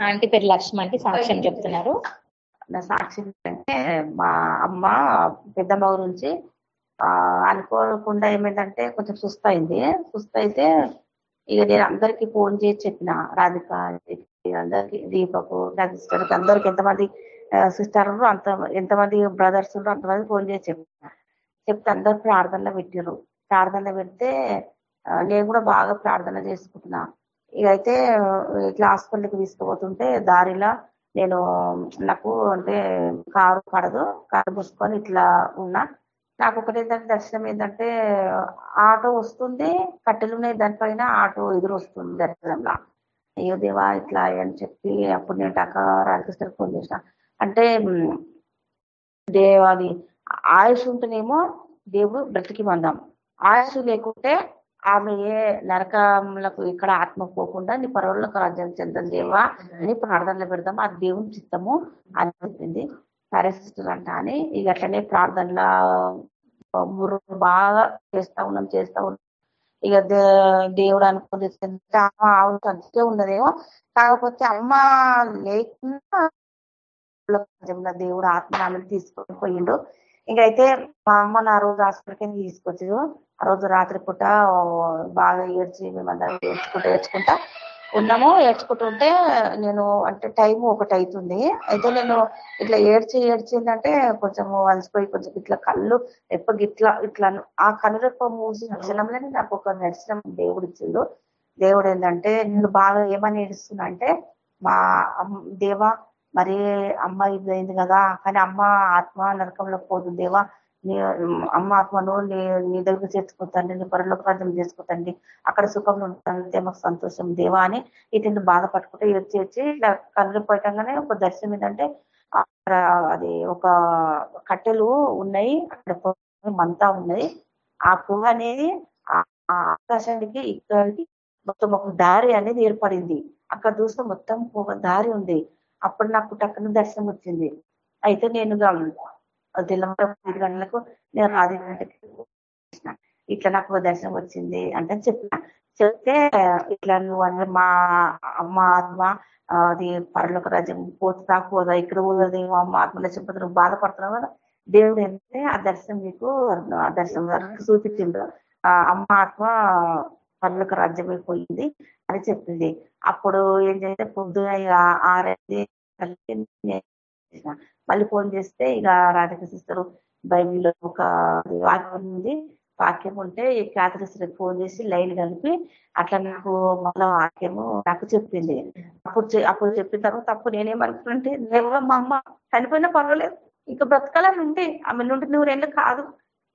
Aunty పేరు లక్ష్మి అంటే సాక్ష్యం చెప్తున్నారు. నా సాక్ష్యం అంటే మా అమ్మ పెద్దమ్మ గురించి అనుకోకుండా ఏమైందంటే కొంచెం సుస్థ అయింది సుస్థ అయితే ఇక నేను అందరికి ఫోన్ చేసి చెప్పిన రాధిక అందరికి దీపకు సిస్టర్కి అందరికి ఎంతమంది సిస్టర్ అంత ఎంతమంది బ్రదర్స్ ఉన్నారు అంతమంది ఫోన్ చేసి చెప్పిన. చెప్తే అందరు ప్రార్థనలో పెట్టారు ప్రార్థనలో పెడితే నేను కూడా బాగా ప్రార్థన చేసుకుంటున్నా. ఇక అయితే ఇట్లా హాస్పిటల్కి తీసుకుపోతుంటే దారిలో నేను నాకు అంటే కారు పడదు కారు మూసుకొని ఇట్లా ఉన్నా. నాకు ఒకటి ఏంటంటే దర్శనం ఏంటంటే ఆటో వస్తుంది కట్టెలు ఉన్నాయి దానిపైన ఆటో ఎదురు వస్తుంది దర్శనంలో. అయ్యో దేవా ఇట్లా అని చెప్పి అప్పుడు నేను టక రాధాకృష్ణ ఫోన్ చేసిన. అంటే దేవాది ఆయుష్ ఉంటేనేమో దేవుడు బ్రతికి మందాం. ఆయుష్ లేకుంటే ఆమె ఏ నరకములకు ఇక్కడ ఆత్మ పోకుండా నీ పరవలకు రాజ్యం చెందం దేవా అని ప్రార్థనలు పెడదాం. అది దేవుని చిత్తము అని చెప్పింది. సరే సిస్టర్ అంట అని ఇక అట్లనే ప్రార్థనల బుర్ర బాగా చేస్తా ఉన్నాం చేస్తా ఉన్నాం. ఇక దే- దేవుడు అనుకుంది ఆవిడ అంతే ఉన్నదేమో. కాకపోతే అమ్మ లేకుండా దేవుడు ఆత్మ ఆమెను తీసుకొని పోయిండు. ఇంకైతే మా అమ్మ నా రోజు హాస్పిటల్కి తీసుకొచ్చు ఆ రోజు రాత్రి పూట బాగా ఏడ్చి మేమందరం ఏడ్చుకుంటూ ఏడ్చుకుంటా ఉన్నాము. ఏడ్చుకుంటుంటే నేను అంటే టైం ఒకటి అవుతుంది అయితే నేను ఇట్లా ఏడ్చి ఏడ్చిందంటే కొంచెం అలసిపోయి కొంచెం ఇట్లా కళ్ళు రెప్ప ఇట్లా ఇట్లా ఆ కనురెప్ప మూసిన క్షణంలోనే నాకు ఒక దర్శనం దేవుడు ఇచ్చిండు. దేవుడు ఏంటంటే నేను బాగా ఏమని ఏడుస్తున్నా అంటే మా దేవా మరి అమ్మ ఇది అయింది కదా కానీ అమ్మ ఆత్మ నరకంలో పోతుంది దేవా. నీ అమ్మ ఆత్మను నీ నీ దగ్గర చేర్చుకోతండి నీ పరలోక రాజ్యం చేసుకోతండి అక్కడ సుఖంలో ఉంటుంది మాకు సంతోషం దేవా అని ఇతను బాధపట్టుకుంటే వచ్చి వచ్చి ఇట్లా పోయటంగానే ఒక దర్శనం ఏంటంటే అక్కడ అది ఒక కట్టెలు ఉన్నాయి అక్కడ మంతా ఉన్నది ఆ పొగ అనేది ఆకాశానికి ఇక్కడికి మొత్తం ఒక దారి అనేది ఏర్పడింది. అక్కడ చూస్తే మొత్తం ఒక దారి ఉంది. అప్పుడు నాకు టక్కున దర్శనం వచ్చింది. అయితే నేను తెల్లవారు ఐదు గంటలకు నేను రాది ఇట్లా నాకు దర్శనం వచ్చింది అంటే చెప్పిన. చెప్తే ఇట్లా నువ్వు మా అమ్మ ఆత్మ అది పరలోక రాజ్యం పోతుందా పోదా ఇక్కడ పోతుంది అమ్మ ఆత్మలో చెప్పదు నువ్వు బాధపడుతున్నావు కదా? దేవుడు ఏంటంటే ఆ దర్శనం నీకు ఆ దర్శనం చూపించిండ్రు చూపించిండు. ఆ అమ్మ ఆత్మ పనులకు రాజ్యం అయిపోయింది అని చెప్పింది. అప్పుడు ఏం చేస్తే పొద్దున ఇక ఆరైంది మళ్ళీ ఫోన్ చేస్తే ఇక రాధిక సిస్టర్ బైబిల్లో ఒక వాక్యం ఉంది. వాక్యం ఉంటే ఈ ఫోన్ చేసి లైన్ కలిపి అట్లా నాకు మళ్ళీ వాక్యము నాకు చెప్పింది. అప్పుడు అప్పుడు చెప్పిన తర్వాత అప్పుడు నేనేమనుకున్నాంటే మా అమ్మ చనిపోయినా పర్వాలేదు. ఇంకా బ్రతకాలని ఉంటే ఆమె నుండి నూరేళ్ళు కాదు.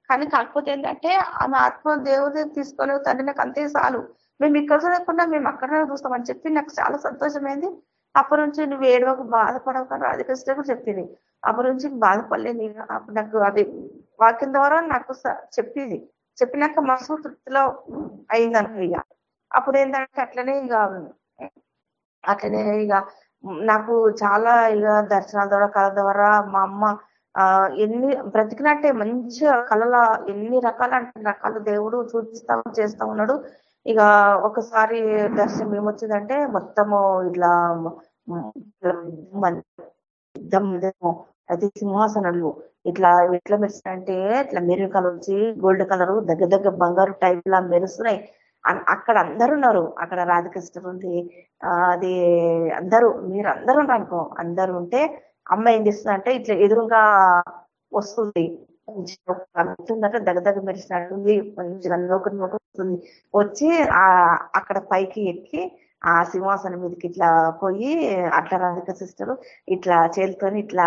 కానీ కాకపోతే ఏంటంటే ఆమె ఆత్మ దేవుడిని తీసుకొని తండ్రి నాకు అంతే చాలు. మేము ఇక్కడ లేకుండా మేము అక్కడనే చూస్తామని చెప్పి నాకు చాలా సంతోషమైంది. అప్పటి నుంచి నువ్వు ఏడవకు బాధపడవు రాధిక కూడా చెప్పింది. అప్పటి నుంచి బాధపడలేదు ఇక. అప్పుడు నాకు అది వాక్యం ద్వారా నాకు స- చెప్పింది. చెప్పినాక మనసు తృప్తిలో అయింది అనుకో ఇక అప్పుడు ఏంటంటే అట్లనే ఇక అట్లనే ఇక నాకు చాలా ఇక దర్శనాల ద్వారా కళ ద్వారా మా అమ్మ ఆ ఎన్ని బ్రతికినట్టే మంచి కళల ఎన్ని రకాల రకాల దేవుడు చూపిస్తా చేస్తా ఉన్నాడు. ఇక ఒకసారి దర్శనం ఏమొచ్చిందంటే మొత్తము ఇట్లా అది సింహాసనాలు. ఇట్లా ఎట్లా మెరుస్తున్నాయంటే ఇట్లా మెరూన్ కలర్ వచ్చి గోల్డ్ కలర్ దగ్గర దగ్గర బంగారు టైప్ లా మెరుస్తున్నాయి. అక్కడ అందరు ఉన్నారు. అక్కడ రాధకృష్ణ ఉంది. అది అందరూ మీరు అందరూ ఉన్నారు అనుకో అందరు ఉంటే అమ్మ ఏం చేస్తుంది అంటే ఇట్లా ఎదురుగా వస్తుంది. అంటే దగ్గర మెరిసినట్టుంది. వస్తుంది. వచ్చి ఆ అక్కడ పైకి ఎక్కి ఆ సింహాసనం మీదకి ఇట్లా పోయి అట్లా రాధిక సిస్టర్ ఇట్లా చేతితోని ఇట్లా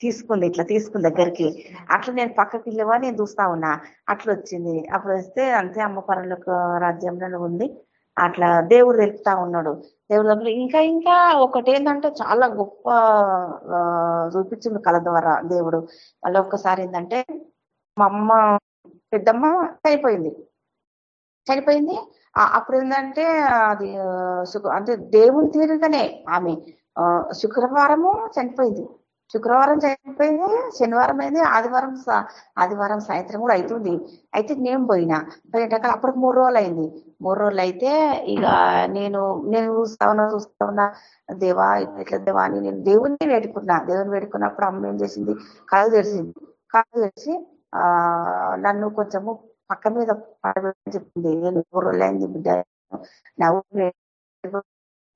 తీసుకుంది. ఇట్లా తీసుకుంది దగ్గరికి. అట్లా నేను పక్కకి వెళ్ళవా నేను చూస్తా ఉన్నా. అట్లా వచ్చింది. అప్పుడు వస్తే అంతే అమ్మ పరలోక రాజ్యంలో ఉంది. అట్లా దేవుడు తెలుపుతా ఉన్నాడు. దేవుడు దగ్గర ఇంకా ఇంకా ఒకటి ఏంటంటే చాలా గొప్ప చూపించింది కళ ద్వారా దేవుడు. మళ్ళీ ఒక్కసారి ఏంటంటే మా అమ్మ పెద్దమ్మ చనిపోయింది. చనిపోయింది. అప్పుడు ఏంటంటే అది ఆ, అంటే దేవుని తీరుగానే ఆమె శుక్రవారము చనిపోయింది. శుక్రవారం చనిపోయింది శనివారం అయింది ఆదివారం ఆదివారం సాయంత్రం కూడా అవుతుంది అయితే నేను పోయినా. పోయినాక అప్పుడు మూడు రోజులు అయింది మూడు రోజులు అయితే ఇక నేను నేను చూస్తా ఉన్నా చూస్తా ఉన్నా దేవా ఇట్లా దేవా అని నేను దేవుడిని వేడుకున్నా. దేవుని వేడుకున్నప్పుడు అమ్మ ఏం చేసింది? కళ్ళు తెరిచింది. కళ్ళు తెరిచి ఆ నన్ను కొంచెము పక్క మీద పడబెట్టని చెప్పింది. నేను మూడు రోజులు అయింది బిడ్డ. నా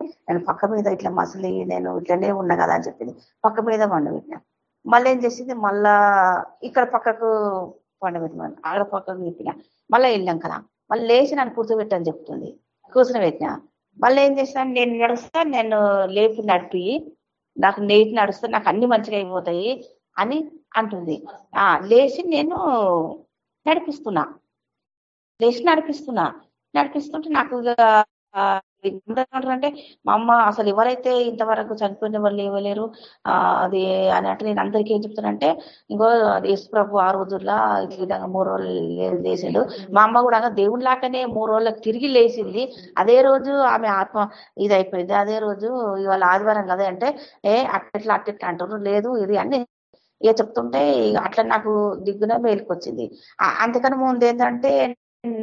నేను పక్క మీద ఇట్లా మసలి నేను ఇట్లనే ఉన్నా కదా అని చెప్పింది. పక్క మీద పండబెట్టినా మళ్ళీ ఏం చేసింది? మళ్ళా ఇక్కడ పక్కకు పండబెట్టమని ఆడ పక్కకు పెట్టిన మళ్ళీ వెళ్ళాం కదా. మళ్ళీ లేచి నన్ను కూర్చోబెట్టని చెప్తుంది. కూర్చొని పెట్టిన మళ్ళీ ఏం చేసినా? నేను నడుస్తా నేను లేపి నడిపి నాకు నేటి నడుస్తా నాకు అన్ని మంచిగా అయిపోతాయి అని అంటుంది. ఆ లేచి నేను నడిపిస్తున్నా. లేచి నడిపిస్తున్నా. నడిపిస్తుంటే నాకు అంటే మా అమ్మ అసలు ఎవరైతే ఇంతవరకు చనిపోయిన వాళ్ళు ఇవ్వలేరు అది అన్నట్టు నేను అందరికీ ఏం చెప్తానంటే ఇంకో యేసు ప్రభు ఆ రోజుల్లో ఈ విధంగా మూడు రోజులు లే- లేచిండు. మా అమ్మ కూడా దేవుని లాగానే మూడు రోజులకు తిరిగి లేచింది. అదే రోజు ఆమె ఆత్మ ఇది అయిపోయింది అదే రోజు ఇవాళ ఆదివారం కదా అంటే ఏ అట్లా అట్లా అంటారు లేదు ఇది అని ఇక చెప్తుంటే ఇక అట్లా నాకు దిగ్గున మేలుకొచ్చింది. అంతకన్నా ముందు ఏంటంటే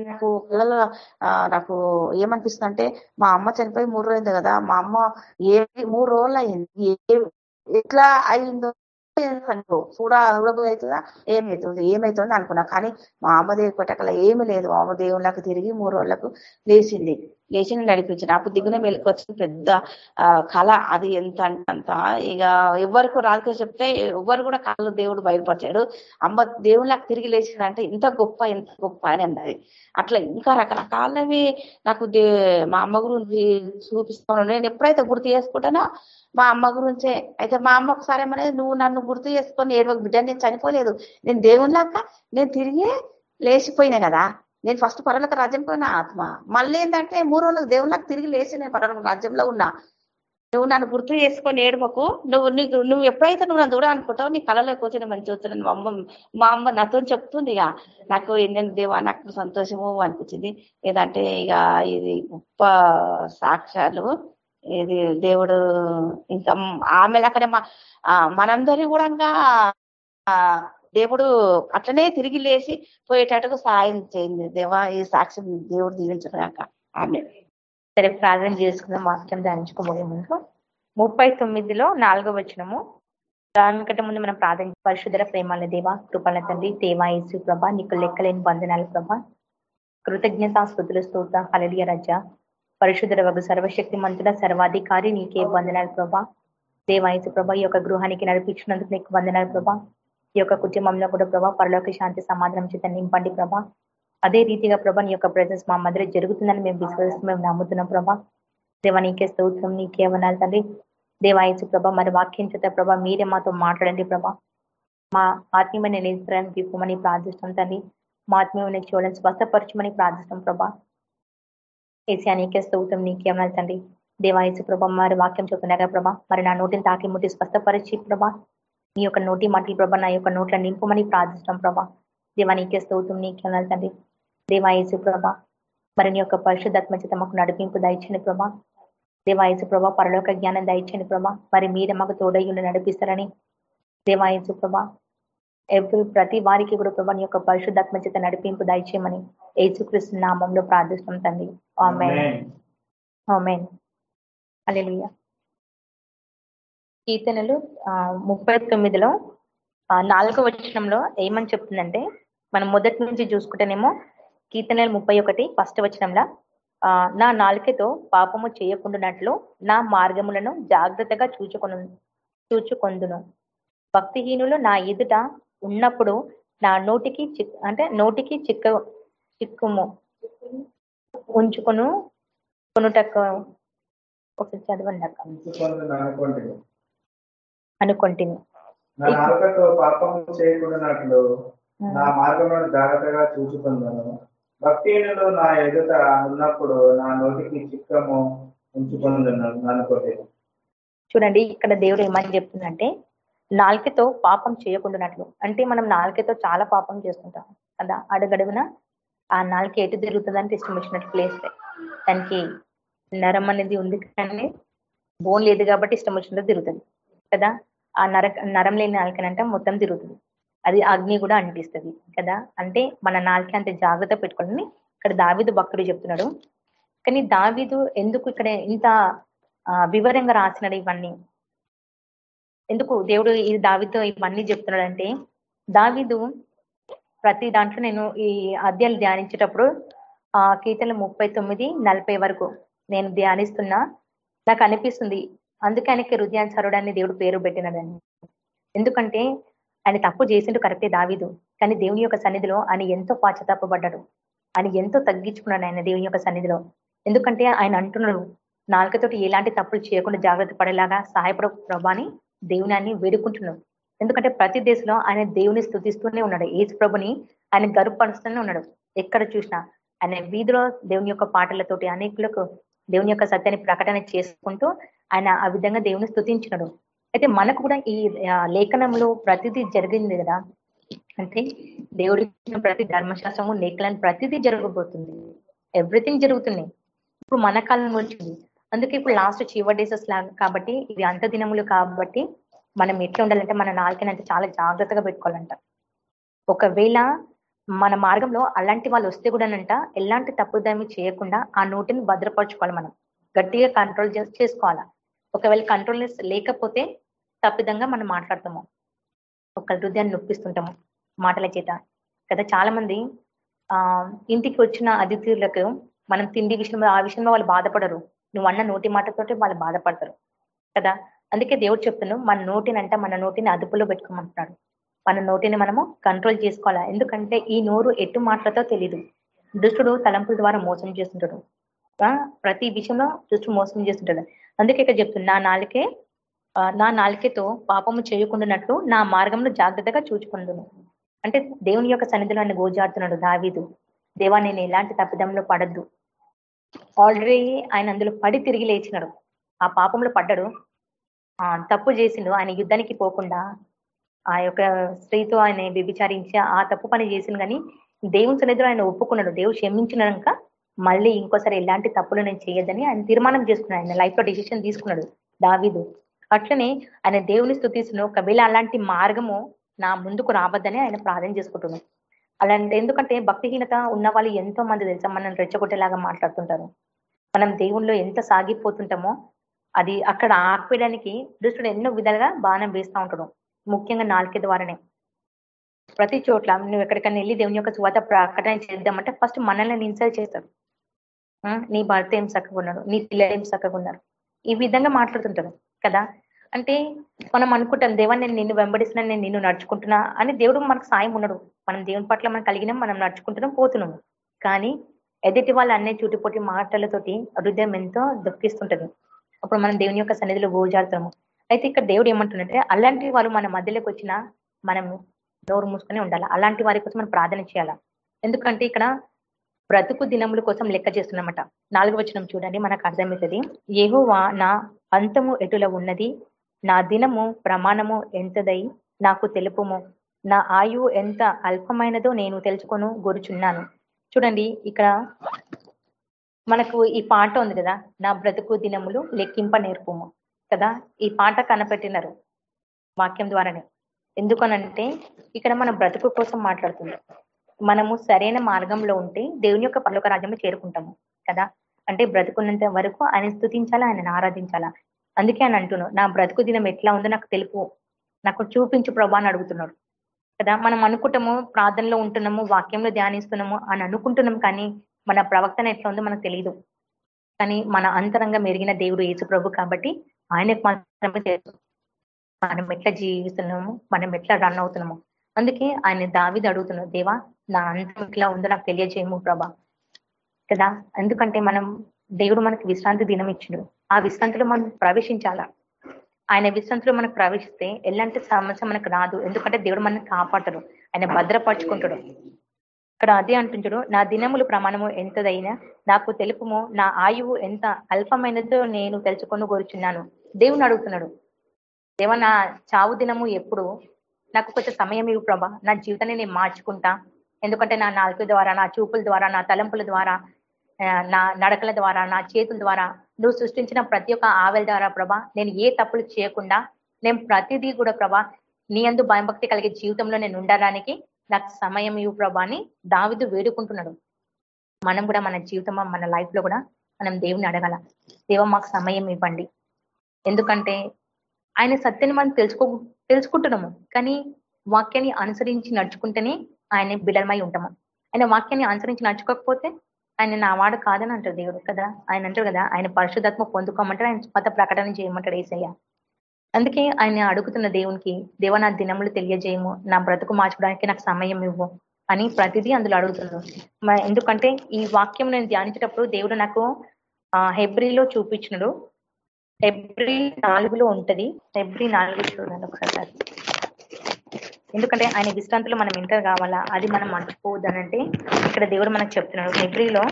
నాకు పిల్లల ఆ, నాకు ఏమనిపిస్తుంది అంటే మా అమ్మ చనిపోయి మూడు రోజులు కదా మా అమ్మ ఏ మూడు రోజులు అయింది ఎట్లా అయిందో అనుకో చూడ చూడబోదు అవుతుందా? ఏమవుతుంది ఏమవుతుంది అనుకున్నా. కానీ మా అమ్మ దేవి పట్టకల ఏమీ లేదు. అమ్మ దేవుళ్ళకి తిరిగి మూడు రోజులకు లేచింది. లేచి నడిపించిన అప్పుడు దిగున మెలకు పెద్ద ఆ, కళ అది ఎంత అంత. ఇక ఎవరికి రాజకీయ చెప్తే ఎవరు కూడా కళలో దేవుడు బయటపరిచాడు అమ్మ దేవుళ్ళకి తిరిగి లేచిందంటే ఇంత గొప్ప ఇంత గొప్ప అని అన్నది అట్లా ఇంకా రకరకాలవి నాకు మా అమ్మ గురించి చూపిస్తాను నేను ఎప్పుడైతే గుర్తు చేసుకుంటానో మా అమ్మ గురించే. అయితే మా అమ్మ ఒకసారి ఏమనేది నువ్వు నన్ను గుర్తు చేసుకొని ఏడవ బిడ్డ నేను చనిపోలేదు. నేను దేవుళ్ళాక నేను తిరిగి లేచిపోయినా కదా. నేను ఫస్ట్ పరలోక రాజ్యం పోయిన ఆత్మ. మళ్ళీ ఏంటంటే మూడు రోజులకు దేవుళ్ళకి తిరిగి లేచి నేను పరలోక రాజ్యంలో ఉన్నా. నువ్వు నన్ను గుర్తు చేసుకొని ఏడవకు నువ్వు నీకు నువ్వు ఎప్పుడైతే నువ్వు నన్ను చూడాలనుకుంటావు నీ కళలోకి వచ్చి మంచి చూస్తున్నాను మా అమ్మ మా అమ్మ నాతో చెప్తుంది ఇక నాకు ఏంటంటే దేవా నాకు సంతోషము అనిపించింది. ఏదంటే ఇక ఇది గొప్ప సాక్ష్యాలు ఇది దేవుడు ఇంకా ఆమె లెక్కనే మా మనందరి కూడా దేవుడు అట్లనే తిరిగి లేచి పోయేటట్టుగా సాయం చేయండి. దేవా ఈ సాక్షి దేవుడు దీవించడాక ఆమె సరే ప్రార్థన చేసుకుందాం. వాక్యం ధ్యానించుకోబోయే ముందు ముప్పై తొమ్మిదిలో నాలుగో వచనము. దానికంటే ముందు మనం ప్రార్థన పరిశుధర ప్రేమాల దేవ కృపల తండ్రి దేవా యేసు ప్రభ నీకు లెక్కలేని బంధనాలు ప్రభ. కృతజ్ఞత స్థుతుల స్తోత హలలియ రజ. పరిశుధర వగు సర్వశక్తి మంతుల సర్వాధికారి నీకే వందనాలు ప్రభా. దేవాయసు ప్రభ ఈ యొక్క గృహానికి నడిపించినందుకు నీకు వందనాలు ప్రభా. ఈ యొక్క కుటుంబంలో కూడా ప్రభా పరలోక శాంతి సమాధానం చేత నింపండి ప్రభా. అదే రీతిగా ప్రభా నీ యొక్క ప్రజెన్స్ మా మధ్య జరుగుతుందని మేము విశ్వసిస్తూ మేము నమ్ముతున్నాం ప్రభా. దేవ నీకే స్తోత్రం నీకే వనాలి తండ్రి. దేవాయచు ప్రభ మరి వాక్యం చేత ప్రభా మీరే మాతో మాట్లాడండి ప్రభా. మా ఆత్మీయమైన నిరంతరానికి తీసుకోమని ప్రార్థిస్తాం తండ్రి. మా ఆత్మీయమైన చూడని స్వస్థపరచమని ప్రార్థిస్తాం ప్రభా. ఏసీ నీకే స్తోత్రం నీకే వనాలి తండ్రి. దేవాయసు ప్రభ మరి వాక్యం చెప్తున్నాగా ప్రభా. మరి నా నోటిని తాకి ముట్టి స్వస్థపరిచి ప్రభా. నీ యొక్క నోటి మాటలు ప్రభా నా యొక్క నోట్ల నింపమని ప్రార్థిస్తాం ప్రభా. దేవా నీకే స్తోత్రం నీకే తండ్రి. దేవాయసు ప్రభ మరి నీ యొక్క పరిశుద్ధాత్మ చేత మాకు నడిపింపు దయచని ప్రభా. దేవాయసు ప్రభ పరలోక జ్ఞానం దయచని ప్రభా. మరి మీరే మాకు తోడయ్యుండి నడిపిస్తారని దేవాయసు ప్రభ. ఎప్పుడు ప్రతి వారికి కూడా ప్రభా నీ యొక్క పరిశుద్ధాత్మ చేత నడిపింపు దయచేయమని యేసుక్రీస్తు నామంలో ప్రార్థిస్తాం తండ్రి. ఆమెన్. ఆమెన్. కీర్తనలు ఆ, ముప్పై తొమ్మిదిలో నాలుగో వచనంలో ఏమని చెప్తుందంటే మనం మొదటి నుంచి చూసుకుంటేనేమో కీర్తనలు ముప్పై ఒకటి ఫస్ట్ వచనంలో ఆ, నా నాలుకతో పాపము చేయకుండానట్లు నా మార్గములను జాగ్రత్తగా చూచుకొను చూచుకొందును. భక్తిహీనులు నా ఎదుట ఉన్నప్పుడు నా నోటికి చిక్ అంటే నోటికి చిక్క చిక్కుము ఉంచుకొను కొనుటకు ఒకసారి చదవండి అక్క. అనుకుంటుంది నా నాలుకతో పాపము చేయకుండానట్లు నా మార్గములను జాగ్రత్తగా చూసుకుందాను భక్తిహీనులు నా ఎదుట ఉన్నప్పుడు నా నోటికి చిక్కము ఉంచుకుందును అనుకోండి. చూడండి ఇక్కడ దేవుడు ఏమని చెప్తుందంటే నాలుకతో పాపం చేయకుండానట్లు. అంటే మనం నాలుకతో చాలా పాపం చేస్తుంటాం కదా అడుగడుగున ఆ నాలుక ఎటు తిరుగుతుందంటే ఇష్టం వచ్చినట్టు ప్లేస్ దానికి నరం అనేది ఉంది కానీ బోన్ లేదు కాబట్టి ఇష్టం వచ్చినట్టు తిరుగుతుంది కదా. ఆ నర నరం లేని నాలుకనంట మొత్తం తిరుగుతుంది. అది అగ్ని కూడా అనిపిస్తుంది కదా? అంటే మన నాలుక అంత జాగ్రత్త పెట్టుకోవాలని ఇక్కడ దావిదు భక్తుడు చెప్తున్నాడు. కానీ దావిదు ఎందుకు ఇక్కడ ఇంత ఆ, వివరంగా రాసినాడు ఇవన్నీ? ఎందుకు దేవుడు ఈ దావితో ఇవన్నీ చెప్తున్నాడు అంటే దావిదు ప్రతి దాంట్లో నేను ఈ అద్యాలు ధ్యానించేటప్పుడు ఆ కీర్తనలు ముప్పై తొమ్మిది నలభై వరకు నేను ధ్యానిస్తున్నా. నాకు అనిపిస్తుంది అందుకే ఆయనకి హృదయాన్సరుడు అని దేవుడు పేరు పెట్టినాడని ఎందుకంటే ఆయన తప్పు చేసిండు కరెక్టే దావిదు. కానీ దేవుని యొక్క సన్నిధిలో ఆయన ఎంతో పాచతాపబడ్డాడు ఆయన ఎంతో తగ్గించుకున్నాడు ఆయన దేవుని యొక్క సన్నిధిలో. ఎందుకంటే ఆయన అంటున్నాడు నాలుకతోటి ఎలాంటి తప్పులు చేయకుండా జాగ్రత్త పడేలాగా సహాయపడ ప్రభాని దేవుని అని వేడుకుంటున్నాడు. ఎందుకంటే ప్రతి దేశంలో ఆయన దేవుని స్థుతిస్తూనే ఉన్నాడు. ఏసు ప్రభుని ఆయన గర్వపరుస్తూనే ఉన్నాడు. ఎక్కడ చూసినా ఆయన వీధిలో దేవుని యొక్క పాటలతోటి అనేకులకు దేవుని యొక్క సత్యాన్ని ప్రకటన చేసుకుంటూ ఆయన ఆ విధంగా దేవుని స్థుతించినాడు అయితే మనకు కూడా ఈ లేఖనంలో ప్రతిదీ జరిగింది కదా? అంటే దేవుడి ప్రతి ధర్మశాస్త్రము లేఖలను ప్రతిదీ జరగబోతుంది. ఎవ్రీథింగ్ జరుగుతున్నాయి. ఇప్పుడు మన కాలం వచ్చింది అందుకే ఇప్పుడు లాస్ట్ చివర్ డేసెస్ లాగా కాబట్టి ఇవి అంత దినములు కాబట్టి మనం ఎట్లా ఉండాలంటే మన నాలుకనంటే చాలా జాగ్రత్తగా పెట్టుకోవాలంట. ఒకవేళ మన మార్గంలో అలాంటి వాళ్ళు వస్తే కూడానంట ఎలాంటి తప్పుదామి చేయకుండా ఆ నోటిని భద్రపరచుకోవాలి మనం. గట్టిగా కంట్రోల్ చేసుకోవాలా. ఒకవేళ కంట్రోల్ లేకపోతే తప్పిదంగా మనం మాట్లాడతాము. ఒక హృదయాన్ని నొప్పిస్తుంటాము మాటల చేత. కదా చాలా మంది ఆ ఇంటికి వచ్చిన అతిథులకు మనం తిండి విషయంలో ఆ విషయంలో వాళ్ళు బాధపడరు. నువ్వు అన్న నోటి మాటతోటి వాళ్ళు బాధపడతారు. కదా అందుకే దేవుడు చెప్తున్నాడు మన నోటిని అంటే మన నోటిని అదుపులో పెట్టుకోమంటున్నాడు. మన నోటిని మనము కంట్రోల్ చేసుకోవాలా? ఎందుకంటే ఈ నోరు ఎటు మాటలతో తెలియదు దుష్టుడు తలంపుల ద్వారా మోసం చేస్తుంటాడు. ప్రతి విషయంలో దుష్టుడు మోసం చేస్తుంటాడు. అందుకే ఇక్కడ చెప్తుంది నా నాలుకే నా నాలుకతో పాపము చేయకుండానట్లు నా మార్గంలో జాగ్రత్తగా చూచుకుందును అంటే దేవుని యొక్క సన్నిధిలో ఆయన గోజాడుతున్నాడు దావీదు. దేవా నేను ఎలాంటి తప్పిదంలో పడద్దు. ఆల్రెడీ ఆయన అందులో పడి తిరిగి లేచినాడు. ఆ పాపంలో పడ్డాడు. ఆ తప్పు చేసిండు. ఆయన యుద్ధానికి పోకుండా ఆ యొక్క స్త్రీతో ఆయన వ్యభిచారించి ఆ తప్పు పని చేసిండు. కానీ దేవుని సన్నిధిలో ఆయన ఒప్పుకున్నాడు. దేవుడు క్షమించినాక మళ్ళీ ఇంకోసారి ఎలాంటి తప్పులు నేను చేయొద్దని ఆయన తీర్మానం చేసుకున్నాడు. ఆయన లైఫ్లో డిసిషన్ తీసుకున్నాడు దావీదు. అట్లనే ఆయన దేవుని స్థుతిస్తున్న ఒకవేళ అలాంటి మార్గము నా ముందుకు రావద్దని ఆయన ప్రార్థన చేసుకుంటున్నాను అలాంటి ఎందుకంటే భక్తిహీనత ఉన్న వాళ్ళు ఎంతో మంది తెలుసా? మనం రెచ్చగొట్టేలాగా మాట్లాడుతుంటారు. మనం దేవుణ్ణిలో ఎంత సాగిపోతుంటామో అది అక్కడ ఆపేయడానికి దుష్టుడు ఎన్నో విధాలుగా బాణం వేస్తూ ఉంటాడు. ముఖ్యంగా నాలుకే ద్వారానే ప్రతి చోట్ల నువ్వు ఎక్కడికైనా వెళ్ళి దేవుని యొక్క స్వాత ప్రకటన చేద్దామంటే ఫస్ట్ మనల్ని ఇన్సల్ట్ చేస్తాడు. నీ భర్త ఏం చక్కగా ఉన్నాడు నీ పిల్లలు ఏం చక్కగా ఉన్నారు? ఈ విధంగా మాట్లాడుతుంటారు కదా? అంటే మనం అనుకుంటాం దేవా నేను నిన్ను వెంబడిస్తున్నా నేను నిన్ను నడుచుకుంటున్నా అని దేవుడు మనకు సాయం ఉన్నాడు మనం దేవుని పట్ల మనం కలిగినాం మనం నడుచుకుంటున్నాం పోతున్నాము కానీ ఎదుటి వాళ్ళు అన్నీ చుట్టుపోటి మాటలతోటి హృదయం ఎంతో దుఃఖిస్తుంటది. అప్పుడు మనం దేవుని యొక్క సన్నిధిలో గోజారుతాము. అయితే ఇక్కడ దేవుడు ఏమంటుందంటే అలాంటి వాళ్ళు మన మధ్యలోకి వచ్చినా మనం నోరు మూసుకొని ఉండాలి? అలాంటి వారి కోసం మనం ప్రార్థన చేయాలా? ఎందుకంటే ఇక్కడ బ్రతుకు దినముల కోసం లెక్క చేస్తున్నమాట. నాలుగు వచనం చూడండి మనకు అర్థమవుతుంది. ఏహోవా నా అంతము ఎటుల ఉన్నది? నా దినము ప్రమాణము ఎంతదై నాకు తెలుపుము? నా ఆయువు ఎంత అల్పమైనదో నేను తెలుసుకొను గోరుచున్నాను చూడండి ఇక్కడ మనకు ఈ పాట ఉంది కదా నా బ్రతుకు దినములు లెక్కింప నేర్పుము కదా ఈ పాట కనపెట్టినారు వాక్యం ద్వారానే. ఎందుకనంటే ఇక్కడ మన బ్రతుకు కోసం మాట్లాడుతుంది. మనము సరైన మార్గంలో ఉంటే దేవుని యొక్క పర్లోక రాజ్యంలో చేరుకుంటాము కదా? అంటే బ్రతుకున్నంత వరకు ఆయన స్థుతించాలా ఆయన ఆరాధించాలా? అందుకే ఆయన అంటున్నాడు. నా బ్రతుకు దినం ఎట్లా ఉందో నాకు తెలుపు నాకు చూపించు ప్రభా అని అడుగుతున్నాడు కదా? మనం అనుకుంటాము ప్రార్థనలో ఉంటున్నాము వాక్యంలో ధ్యానిస్తున్నాము అని అనుకుంటున్నాం కానీ మన ప్రవర్తన ఎట్లా ఉందో మనకు తెలియదు కానీ మన అంతరంగం ఎరిగిన దేవుడు యేసు ప్రభు కాబట్టి ఆయనకు మాత్రమే తెలుసు. మనం ఎట్లా జీవిస్తున్నాము మనం ఎట్లా రన్ అవుతున్నాము అందుకే ఆయన దావిది అడుగుతున్నాడు దేవా నా అంతం ఇట్లా ఉందో నాకు తెలియజేయము ప్రభా. కదా? ఎందుకంటే మనం దేవుడు మనకి విశ్రాంతి దినం ఇచ్చిండు. ఆ విశ్రాంతిలో మనం ప్రవేశించాలా? ఆయన విశ్రాంతిలో మనకు ప్రవేశిస్తే ఎలాంటి సమస్య మనకు రాదు. ఎందుకంటే దేవుడు మనల్ని కాపాడరు ఆయన భద్రపరుచుకుంటాడు. ఇక్కడ అదే అంటుంటాడు నా దినములు ప్రమాణము ఎంతదైనా నాకు తెలుపుము నా ఆయువు ఎంత అల్పమైనదో నేను తెలుసుకొని కోరుచున్నాను దేవుని అడుగుతున్నాడు దేవ నా చావు దినము ఎప్పుడు? నాకు కొంచెం సమయం ఇవ్వు ప్రభా. నా జీవితాన్ని నేను మార్చుకుంటా. ఎందుకంటే నా నాలుక ద్వారా నా చూపుల ద్వారా నా తలంపుల ద్వారా నా నడకల ద్వారా నా చేతుల ద్వారా నువ్వు సృష్టించిన ప్రతి ఒక్క ఆవెల ద్వారా ప్రభా నేను ఏ తప్పులు చేయకుండా నేను ప్రతిదీ కూడా ప్రభా నీ అందు భయభక్తి కలిగే జీవితంలో నేను ఉండడానికి నాకు సమయం ఇవ్వు ప్రభా అని దావిదు వేడుకుంటున్నాడు. మనం కూడా మన జీవితం మన లైఫ్లో కూడా మనం దేవుని అడగాల. దేవ మాకు సమయం ఇవ్వండి. ఎందుకంటే ఆయన సత్యాన్ని మనం తెలుసుకో తెలుసుకుంటున్నాము. కానీ వాక్యాన్ని అనుసరించి నడుచుకుంటేనే ఆయన బిడలమై ఉంటాము. ఆయన వాక్యాన్ని అనుసరించి నడుచుకోకపోతే ఆయన నా వాడు కాదని అంటారు దేవుడు కదా? ఆయన అంటారు కదా ఆయన పరిశుధాత్మ పొందుకోమంటారు ఆయన స్వత ప్రకటన చేయమంటాడు ఏసయ్య. అందుకే ఆయన అడుగుతున్న దేవునికి దేవ నా దినములు తెలియజేయము నా బ్రతుకు మార్చుకోవడానికి నాకు సమయం ఇవ్వు అని ప్రతిదీ అందులో అడుగుతున్నాడు ఎందుకంటే ఈ వాక్యం నేను ధ్యానించేటప్పుడు దేవుడు నాకు హెబ్రిలో చూపించినడు. హెబ్రి నాలుగులో ఉంటది. హెబ్రి నాలుగు చూడండి ఒకసారి. ఎందుకంటే ఆయన విశ్రాంతిలో మనం ఇంటర్ కావాలా అది మనం మర్చిపోవద్దనంటే ఇక్కడ దేవుడు మనకు చెప్తున్నాడు. హెబ్రిలో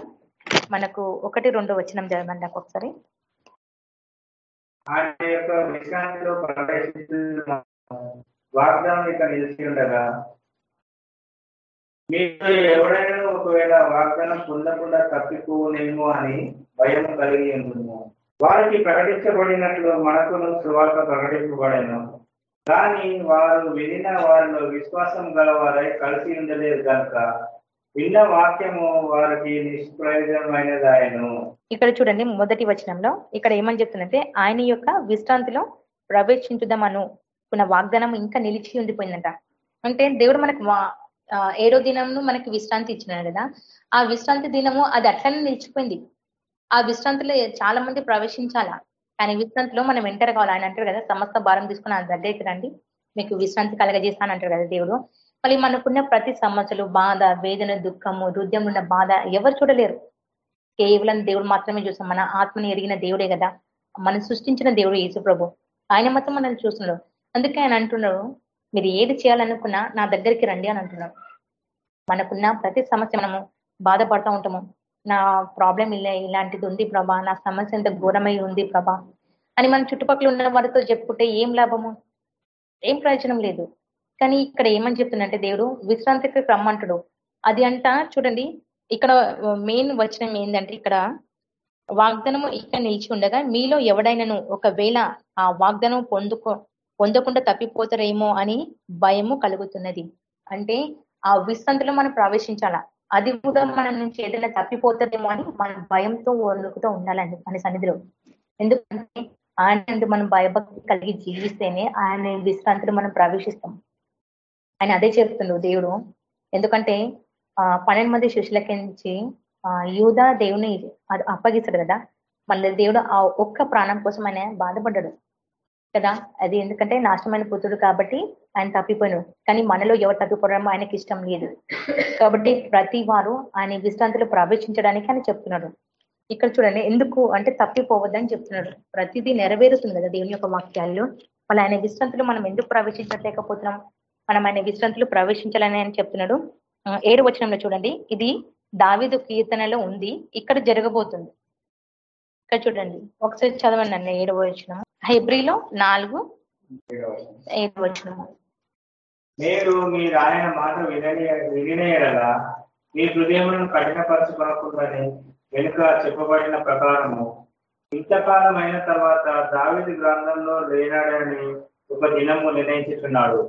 మనకు ఒకటి రెండు వచ్చినం జరగండి నాకు ఒకసారి. వాగ్దానం ఇక నిలిచి ఉండగా మీరు ఎవరైనా ఒకవేళ వాగ్దానం పొందకుండా తప్పిపోనేమో అని భయం కలిగి ఉంటున్నాము వారికి ప్రకటించబడినట్లు మనకును సువార్త ప్రకటించబడను కానీ వారు వినిన వారిలో విశ్వాసం గలవారై కలిసి ఉండలేదు కనుక విన్న వాక్యము వారికి నిష్ప్రయోజనమైనదాయను. ఇక్కడ చూడండి మొదటి వచనంలో ఇక్కడ ఏమని చెప్తుందంటే ఆయన యొక్క విశ్రాంతిలో ప్రవేశించుదామను ఉన్న వాగ్దానం ఇంకా నిలిచి ఉండిపోయిందంట. అంటే దేవుడు మనకు ఏడో దినంను మనకి విశ్రాంతి ఇచ్చినాడు కదా. ఆ విశ్రాంతి దినము అది అట్లనే నిలిచిపోయింది. ఆ విశ్రాంతిలో చాలా మంది ప్రవేశించాలా? కానీ విశ్రాంతిలో మనం ఎంటర్ కావాలి? ఆయన అంటారు కదా సమస్త భారం తీసుకుని ఆ దగ్గరికి రండి మీకు విశ్రాంతి కలగజేస్తాను అంటారు కదా దేవుడు. మళ్ళీ మనకున్న ప్రతి సమస్యలు బాధ వేదన దుఃఖము హృదయం ఉన్న బాధ ఎవరు చూడలేరు. కేవలం దేవుడు మాత్రమే చూస్తాం. మన ఆత్మని ఎరిగిన దేవుడే కదా. మనం సృష్టించిన దేవుడు యేసు ప్రభు. ఆయన మాత్రం మనల్ని చూస్తున్నాడు. అందుకే ఆయన అంటున్నాడు మీరు ఏది చేయాలనుకున్నా నా దగ్గరికి రండి అని అంటున్నాడు. మనకున్న ప్రతి సమస్య మనము బాధపడుతూ ఉంటాము. నా ప్రాబ్లం ఇలా ఇలాంటిది ఉంది ప్రభా నా సమస్య ఎంత ఘోరమై ఉంది ప్రభా అని మన చుట్టుపక్కల ఉన్న వారితో చెప్పుకుంటే ఏం లాభము? ఏం ప్రయోజనం లేదు. కానీ ఇక్కడ ఏమని చెప్తుందంటే దేవుడు విశ్రాంతికి రమ్మంటాడు. అది అంట చూడండి ఇక్కడ మెయిన్ వచనం ఏంటంటే ఇక్కడ వాగ్దానము ఇక్కడ నిలిచి ఉండగా మీలో ఎవడైనాను ఒకవేళ ఆ వాగ్దానం పొందుకో పొందకుండా తప్పిపోతారేమో అని భయము కలుగుతున్నది. అంటే ఆ విశ్రాంతిలో మనం ప్రవేశించాలా? అది కూడా మన నుంచి ఏదైనా తప్పిపోతుందేమో అని మన భయంతో వణుకుతూ ఉండాలండి మన సన్నిధిలో. ఎందుకంటే ఆయన మనం భయభక్తి కలిగి జీవిస్తేనే ఆయన విశ్రాంతిలో మనం ప్రవేశిస్తాం. ఆయన అదే చెప్తుండు దేవుడు. ఎందుకంటే ఆ పన్నెండు మంది శిష్యులకించి ఆ యూదా దేవుని అప్పగిస్తాడు కదా. మన దేవుడు ఆ ఒక్క ప్రాణం కోసం ఆయన బాధపడ్డాడు. కదా? అది ఎందుకంటే నాశనమైన పుత్రుడు కాబట్టి ఆయన తప్పిపోయాను. కానీ మనలో ఎవరు తప్పిపోవడం ఆయనకి ఇష్టం లేదు. కాబట్టి ప్రతి వారు ఆయన విశ్రాంతిలో ప్రవేశించడానికి ఆయన చెప్తున్నాడు. ఇక్కడ చూడండి ఎందుకు అంటే తప్పిపోవద్దని చెప్తున్నాడు. ప్రతిదీ నెరవేరుతుంది కదా దేవుని యొక్క వాక్యాల్లో. మళ్ళీ ఆయన విశ్రాంతిలో మనం ఎందుకు ప్రవేశించలేకపోతున్నాం? మనం ఆయన విశ్రాంతిలో ప్రవేశించాలని ఆయన చెప్తున్నాడు. ఏడు వచనంలో చూడండి. ఇది దావిదు కీర్తనలో ఉంది. ఇక్కడ జరగబోతుంది. ఇక్కడ చూడండి. ఒకసారి చదవండి అన్న ఏడవ వచనం. హెబ్రిలో నాలుగు ఏడు వచనము. మీరు మీరు ఆయన మాట వినని వినినేయడలా మీ హృదయములను కఠినపరచుకోకుండానే వెనుక చెప్పబడిన ప్రకారము ఇంతకాలం అయిన తర్వాత దావిది గ్రంథంలో లేనాడని ఒక దినము నిర్ణయించుతున్నాడు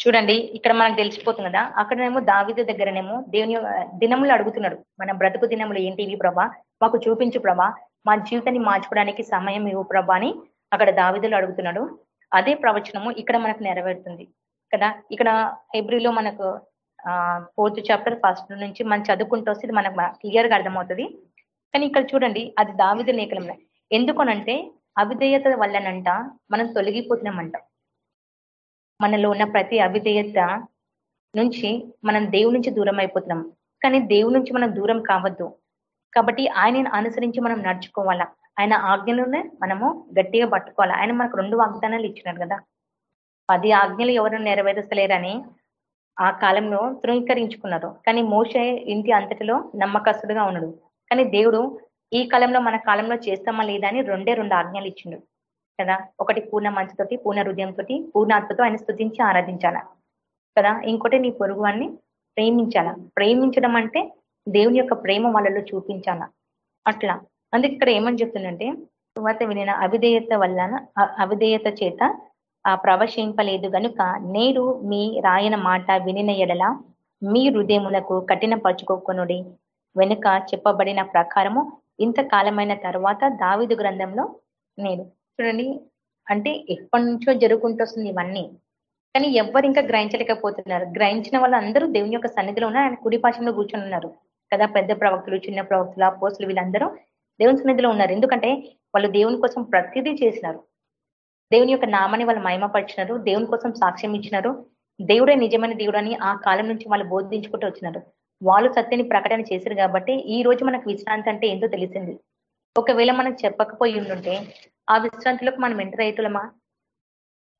చూడండి ఇక్కడ మనకు తెలిసిపోతుంది కదా అక్కడనేమో దావిద దగ్గరనేమో దేవుని దినములు అడుగుతున్నాడు. మన బ్రతుకు దినములు ఏంటివి ప్రభా? మాకు చూపించు ప్రభా. మా జీవితాన్ని మార్చుకోవడానికి సమయం ఇవ్వు ప్రభా అని అక్కడ దావిదులు అడుగుతున్నాడు. అదే ప్రవచనము ఇక్కడ మనకు నెరవేరుతుంది. కదా? ఇక్కడ హెబ్రిలో మనకు ఆ ఫోర్త్ చాప్టర్ ఫస్ట్ నుంచి మనం చదువుకుంటూ వస్తే మనకు క్లియర్గా అర్థమవుతుంది. కానీ ఇక్కడ చూడండి అది దావిద లేఖనంలో. ఎందుకనంటే అవిధేయత వల్లనంట మనం తొలగిపోతున్నామంట. మనలో ఉన్న ప్రతి అవిధేయత నుంచి మనం దేవుడి నుంచి దూరం అయిపోతున్నాం. కానీ దేవుడి నుంచి మనం దూరం కావద్దు. కాబట్టి ఆయనను అనుసరించి మనం నడుచుకోవాలా? ఆయన ఆజ్ఞలోనే మనము గట్టిగా పట్టుకోవాలి? ఆయన మనకు రెండు వాగ్దానాలు ఇచ్చినారు కదా. పది ఆజ్ఞలు ఎవరు నెరవేర్చలేరని ఆ కాలంలో తృణీకరించుకున్నారు. కానీ మోసే ఇంటి అంతటిలో నమ్మకస్తుడుగా ఉన్నాడు. కానీ దేవుడు ఈ కాలంలో మన కాలంలో చేస్తామా లేదా అని రెండే రెండు ఆజ్ఞలు ఇచ్చిండు. కదా? ఒకటి పూర్ణ మంచుతోటి పూర్ణ హృదయంతో పూర్ణాత్మతో ఆయన స్థుతించి ఆరాధించాలా? కదా? ఇంకోటి నీ పొరుగు వాడిని ప్రేమించాలా? ప్రేమించడం అంటే దేవుని యొక్క ప్రేమ వాళ్ళలో చూపించాల? అట్లా. అందుకే ఇక్కడ ఏమని చెప్తుందంటే సువార్త వినిన అవిధేయత వల్ల అవిధేయత చేత ఆ ప్రవశింపలేదు గనుక నేరు మీ రాయన మాట వినిన ఎడల మీ హృదయములకు కఠినపరచుకోకొనుడి. వెనుక చెప్పబడిన ప్రకారము ఇంతకాలమైన తర్వాత దావిదు గ్రంథంలో నేను చూడండి అంటే ఎప్పటి నుంచో జరుగుకుంటస్తుంది ఇవన్నీ. కానీ ఎవ్వరు ఇంకా గ్రహించలేకపోతున్నారు. గ్రహించిన వాళ్ళందరూ దేవుని యొక్క సన్నిధిలో ఉన్నారు. ఆయన కుడి పాశంలో కూర్చొని ఉన్నారు కదా పెద్ద ప్రవక్తులు చిన్న ప్రవక్తులు పోస్టులు వీళ్ళందరూ దేవుని సన్నిధిలో ఉన్నారు. ఎందుకంటే వాళ్ళు దేవుని కోసం ప్రతిదీ చేసినారు. దేవుని యొక్క నామాన్ని వాళ్ళు మహిమపరిచినారు. దేవుని కోసం సాక్ష్యం ఇచ్చినారు. దేవుడే నిజమైన దేవుడు ఆ కాలం నుంచి వాళ్ళు బోధించుకుంటూ వచ్చినారు. వాళ్ళు సత్యని ప్రకటన చేశారు కాబట్టి ఈ రోజు మనకు విశ్రాంతి అంటే ఏంటో తెలిసింది. ఒకవేళ మనం చెప్పకపోయి ఉండుంటే ఆ విశ్రాంతిలోకి మనం ఎంటర్ అయ్యేటోళ్ళమా?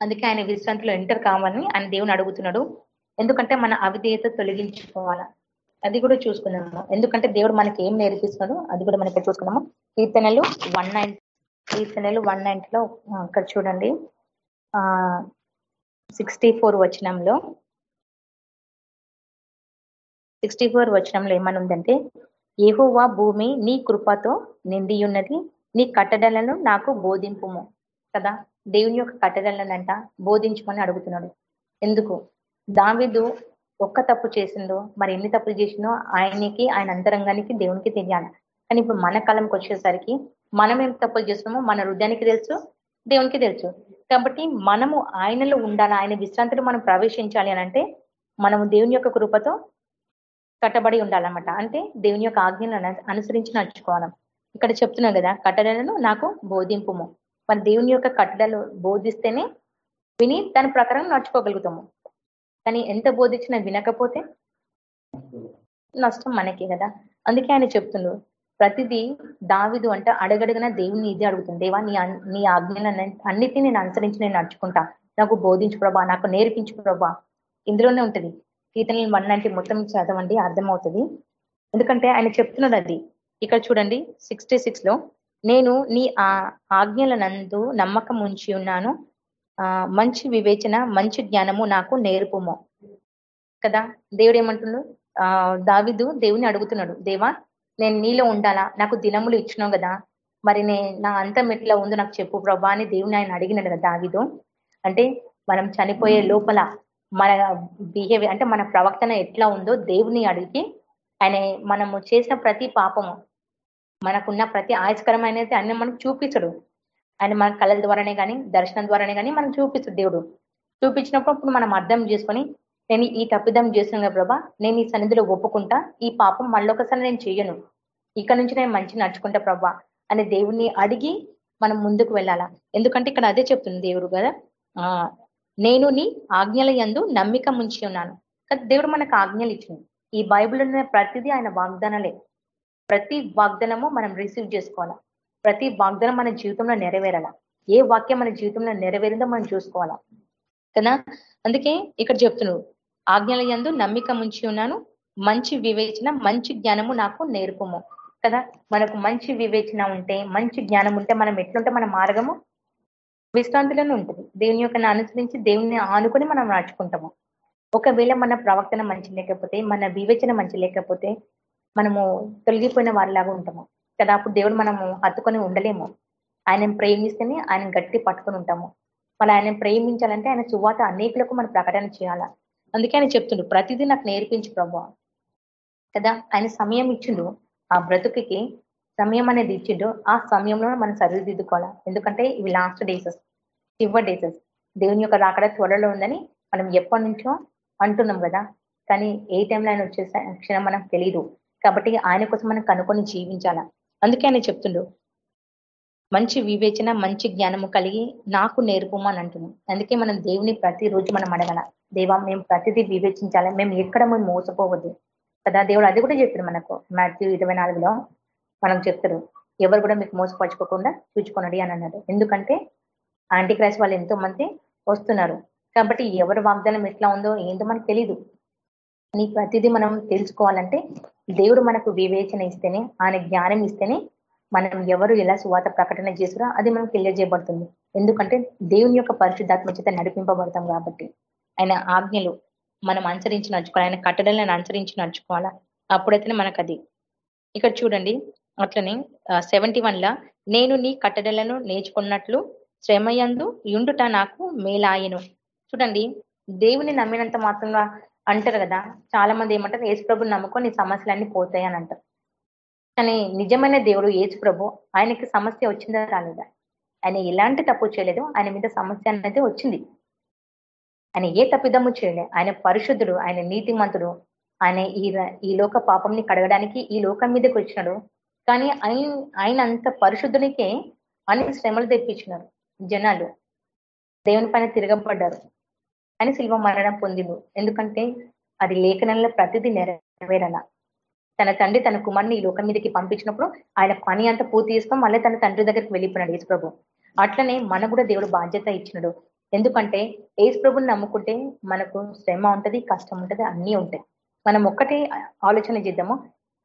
అందుకే ఆయన విశ్రాంతిలో ఎంటర్ కావాలని ఆయన దేవుని అడుగుతున్నాడు. ఎందుకంటే మన అవిధేయత తొలగించుకోవాలా. అది కూడా చూసుకుందాము ఎందుకంటే దేవుడు మనకి ఏం నేర్పిస్తున్నాడు అది కూడా మనకి చూసుకుందాము. కీర్తనలు వన్ నైన్ కీర్తనలు వన్లో ఇక్కడ చూడండి. ఆ సిక్స్టీ ఫోర్ వచనంలో సిక్స్టీ ఫోర్ వచనంలో ఏమనుందంటే ఏహోవా భూమి నీ కృపతో నిండి ఉన్నది నీ కట్టడలను నాకు బోధింపుము. కదా? దేవుని యొక్క కట్టడలనంట బోధించమని అడుగుతున్నాడు. ఎందుకు? దావిదు ఒక్క తప్పు చేసిందో మరి ఎన్ని తప్పులు చేసిందో ఆయనకి ఆయన అంతరంగానికి దేవునికి తెలియాలి. కానీ ఇప్పుడు మన కాలంకి వచ్చేసరికి మనం ఏం తప్పులు చేస్తున్నామో మన హృదయానికి తెలుసు దేవునికి తెలుసు. కాబట్టి మనము ఆయనలో ఉండాలి ఆయన విశ్రాంతిలో మనం ప్రవేశించాలి అని అంటే మనము దేవుని యొక్క కృపతో కట్టబడి ఉండాలన్నమాట. అంటే దేవుని యొక్క ఆజ్ఞలను అనుసరించి నడుచుకోవాలి. ఇక్కడ చెప్తున్నాం కదా కట్టడలను నాకు బోధింపుము. మన దేవుని యొక్క కట్టడలు బోధిస్తేనే విని దాని ప్రకారం నడుచుకోగలుగుతాము. కానీ ఎంత బోధించినా వినకపోతే నష్టం మనకే కదా. అందుకే ఆయన చెప్తుండ్రు ప్రతిదీ దావిదు అంటే అడగడగన దేవుని ఇది అడుగుతుంది. దేవా నీ నీ ఆజ్ఞలను అన్నిటినీ నేను అనుసరించి నేను నడుచుకుంటా. నాకు బోధించు ప్రభా నాకు నేర్పించు ప్రభా. ఇందులోనే ఉంటది. కీర్తనలు వన్ అంటే మొత్తం చదవండి అర్థమవుతుంది. ఎందుకంటే ఆయన చెప్తున్నది అది. ఇక్కడ చూడండి సిక్స్టీ సిక్స్లో నేను నీ ఆ ఆజ్ఞలనందు నమ్మకం ఉంచి ఉన్నాను. మంచి వివేచన మంచి జ్ఞానము నాకు నేర్పుము. కదా? దేవుడు ఏమంటున్నాడు ఆ దావిదు దేవుని అడుగుతున్నాడు దేవా నేను నీలో ఉండాలా? నాకు దినములు ఇచ్చినావు కదా? మరి నే నా అంతం ఎట్లా ఉందో నాకు చెప్పు ప్రభా అని దేవుని ఆయన అడిగినాడు కదా దావిదు. అంటే మనం చనిపోయే లోపల మన బిహేవియర్ అంటే మన ప్రవర్తన ఎట్లా ఉందో దేవుని అడిగి ఆయన మనము చేసిన ప్రతి పాపము మనకున్న ప్రతి ఆయస్కరమైనది అన్ని మనకు చూపించడు ఆయన మన కళల ద్వారానే కానీ దర్శనం ద్వారానే కానీ మనం చూపిస్తుంది దేవుడు చూపించినప్పుడు అప్పుడు మనం అర్థం చేసుకొని నేను ఈ తప్పిదం చేస్తున్నా ప్రభా నేను ఈ సన్నిధిలో ఒప్పుకుంటా ఈ పాపం మళ్ళొకసారి నేను చేయను. ఇక్కడ నుంచి నేను మంచి నడుచుకుంటా ప్రభా అని దేవుణ్ణి అడిగి మనం ముందుకు వెళ్ళాలా. ఎందుకంటే ఇక్కడ అదే చెప్తుంది దేవుడు కదా ఆ నేను నీ ఆజ్ఞల యందు నమ్మిక ముంచి ఉన్నాను. కదా దేవుడు మనకు ఆజ్ఞలు ఇచ్చింది ఈ బైబిల్ ఉన్న ప్రతిదీ ఆయన వాగ్దానాలే. ప్రతి వాగ్దానము మనం రిసీవ్ చేసుకోవాలా. ప్రతి వాగ్దానం మన జీవితంలో నెరవేరాల? ఏ వాక్యం మన జీవితంలో నెరవేరిందో మనం చూసుకోవాలా? కదా? అందుకే ఇక్కడ చెప్తున్నాడు ఆజ్ఞల యందు నమ్మిక ముంచి ఉన్నాను మంచి వివేచన మంచి జ్ఞానము నాకు నేర్పము. కదా? మనకు మంచి వివేచన ఉంటే మంచి జ్ఞానం ఉంటే మనం ఎట్లుంటే? మన మార్గము విశ్రాంతిలోనే ఉంటుంది. దేవుని యొక్క అనుసరించి దేవుని ఆనుకొని మనం నడుచుకుంటాము. ఒకవేళ మన ప్రవర్తన మంచి లేకపోతే మన వివేచన మంచి లేకపోతే మనము తొలగిపోయిన వారిలాగా ఉంటాము. కదా అప్పుడు దేవుడు మనము హత్తుకొని ఉండలేము. ఆయన ప్రేమిస్తేనే ఆయన గట్టి పట్టుకొని ఉంటాము. మరి ఆయన ప్రేమించాలంటే ఆయన సువాత అనేకులకు మనం ప్రకటన చేయాలా? అందుకే ఆయన చెప్తుండు ప్రతిదీ నాకు నేర్పించు ప్రభు కదా ఆయన సమయం ఇచ్చిండు ఆ బ్రతుకుకి సమయం అనేది ఇచ్చిండు ఆ సమయంలో మనం సరిదిద్దుకోవాలా? ఎందుకంటే ఇవి లాస్ట్ డేసెస్ చివరి డేసెస్ దేవుని యొక్క రాకడ త్వరలో ఉందని మనం ఎప్పటి నుంచో అంటున్నాం కదా. కానీ ఏ టైంలో ఆయన వచ్చే క్షణం మనకు తెలియదు కాబట్టి ఆయన కోసం మనం కనుక్కొని జీవించాలా? అందుకే ఆయన చెప్తుండు మంచి వివేచన మంచి జ్ఞానము కలిగి నాకు నేర్పుము అని అంటున్నాం అందుకే మనం దేవుని ప్రతిరోజు మనం అడగల దేవా మేము ప్రతిదీ వివేచించాలి మేము ఎక్కడ మేము మోసపోవద్దు కదా దేవుడు అది కూడా చెప్పాడు మనకు. మాథ్యూ ఇరవై నాలుగులో మనం చెప్తారు ఎవరు కూడా మీకు మోసపరచుకోకుండా చూచుకొనడి అని అన్నారు ఎందుకంటే ఆంటీ క్రాస్ వాళ్ళు ఎంతో మంది వస్తున్నారు. కాబట్టి ఎవరు వాగ్దానం ఎట్లా ఉందో ఏందో మనకు తెలీదు. నీ ప్రతిదీ మనం తెలుసుకోవాలంటే దేవుడు మనకు వివేచన ఇస్తేనే ఆయన జ్ఞానం ఇస్తేనే మనం ఎవరు ఎలా సువాత ప్రకటన చేసారో అది మనకు తెలియజేయబడుతుంది. ఎందుకంటే దేవుని యొక్క పరిశుద్ధాత్మ చేత నడిపింపబడతాం కాబట్టి. ఆయన ఆజ్ఞలు మనం అనుసరించి నడుచుకోవాలి. ఆయన కట్టడలను అనుసరించి నడుచుకోవాలా? అప్పుడైతేనే మనకు అది ఇక్కడ చూడండి అట్లనే సెవెంటీ వన్లా నేను నీ కట్టడలను నేర్చుకున్నట్లు శ్రమయందు యుండుట నాకు మేలాయను. చూడండి దేవుని నమ్మినంత మాత్రంగా అంటారు కదా చాలా మంది ఏమంటారు యేసు ప్రభుని నమ్ముకొని సమస్యలన్నీ పోతాయి అని అంటారు. కానీ నిజమైన దేవుడు యేసు ప్రభు ఆయనకి సమస్య వచ్చిందా రాలేదా? ఆయన ఎలాంటి తప్పు చేయలేదు ఆయన మీద సమస్య అనేది వచ్చింది. ఆయన ఏ తప్పిదమ్ము చేయలే. ఆయన పరిశుద్ధుడు ఆయన నీతిమంతుడు. ఆయన ఈ ఈ లోక పాపంని కడగడానికి ఈ లోకం మీదకి వచ్చినాడు. కానీ ఆయన ఆయన అంత పరిశుద్ధునికే అనేక శ్రమలు తెప్పించినారు జనాలు. దేవుని పైన తిరగబడ్డారు. అని శిల్వ మరణం పొందిను ఎందుకంటే అది లేఖనంలో ప్రతిదీ నెరవేరాల. తన తండ్రి తన కుమార్ని ఈ లోకం మీదకి పంపించినప్పుడు ఆయన పని అంతా పూర్తి చేసుకొని మళ్ళీ తన తండ్రి దగ్గరికి వెళ్ళిపోయినాడు యేసు ప్రభు అట్లనే మనకు కూడా దేవుడు బాధ్యత ఇచ్చినాడు. ఎందుకంటే యేసు ప్రభుని నమ్ముకుంటే మనకు శ్రమ ఉంటది కష్టం ఉంటది అన్నీ ఉంటాయి. మనం ఒక్కటే ఆలోచన చేద్దాము.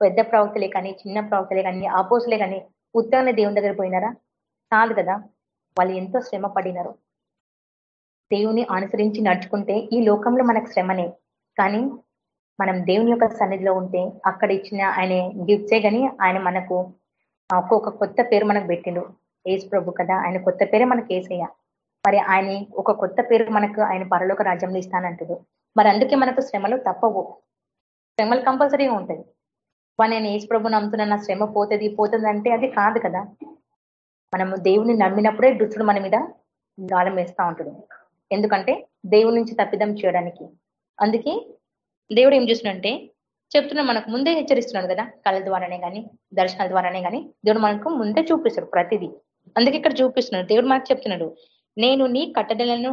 పెద్ద ప్రవక్తలే కానీ చిన్న ప్రవక్తలే కానీ ఆపోసులే కానీ ఉత్తగానే దేవుని దగ్గర పోయినారా? చాలు కదా. వాళ్ళు ఎంతో శ్రమ పడినారు. దేవుని అనుసరించి నడుచుకుంటే ఈ లోకంలో మనకు శ్రమనే. కానీ మనం దేవుని యొక్క సన్నిధిలో ఉంటే అక్కడ ఇచ్చిన ఆయన గిఫ్ట్సే కానీ ఆయన మనకు ఒక్కొక్క కొత్త పేరు మనకు పెట్టిండు. ఏసు ప్రభు కదా ఆయన కొత్త పేరే మనకు ఏసయ్య. మరి ఆయన ఒక కొత్త పేరు మనకు ఆయన పరలోక రాజ్యంలో ఇస్తానంటాడు. మరి అందుకే మనకు శ్రమలు తప్పవు. శ్రమలు కంపల్సరీగా ఉంటుంది. మరి నేను ఏసు ప్రభు నమ్ముతున్నా నా శ్రమ పోతుంది పోతుంది అంటే అది కాదు కదా. మనము దేవుని నమ్మినప్పుడే దుష్టుడు మన మీద గాలం వేస్తూ ఉంటాడు. ఎందుకంటే దేవుడి నుంచి తప్పిదం చేయడానికి. అందుకే దేవుడు ఏం చేస్తున్నాడంటే చెప్తున్నా మనకు ముందే హెచ్చరిస్తున్నాడు కదా కళ్ళ ద్వారానే కానీ దర్శనాల ద్వారానే కానీ దేవుడు మనకు ముందే చూపిస్తాడు ప్రతిదీ. అందుకే ఇక్కడ చూపిస్తున్నాడు దేవుడు మనకు చెప్తున్నాడు నేను నీ కట్టడలను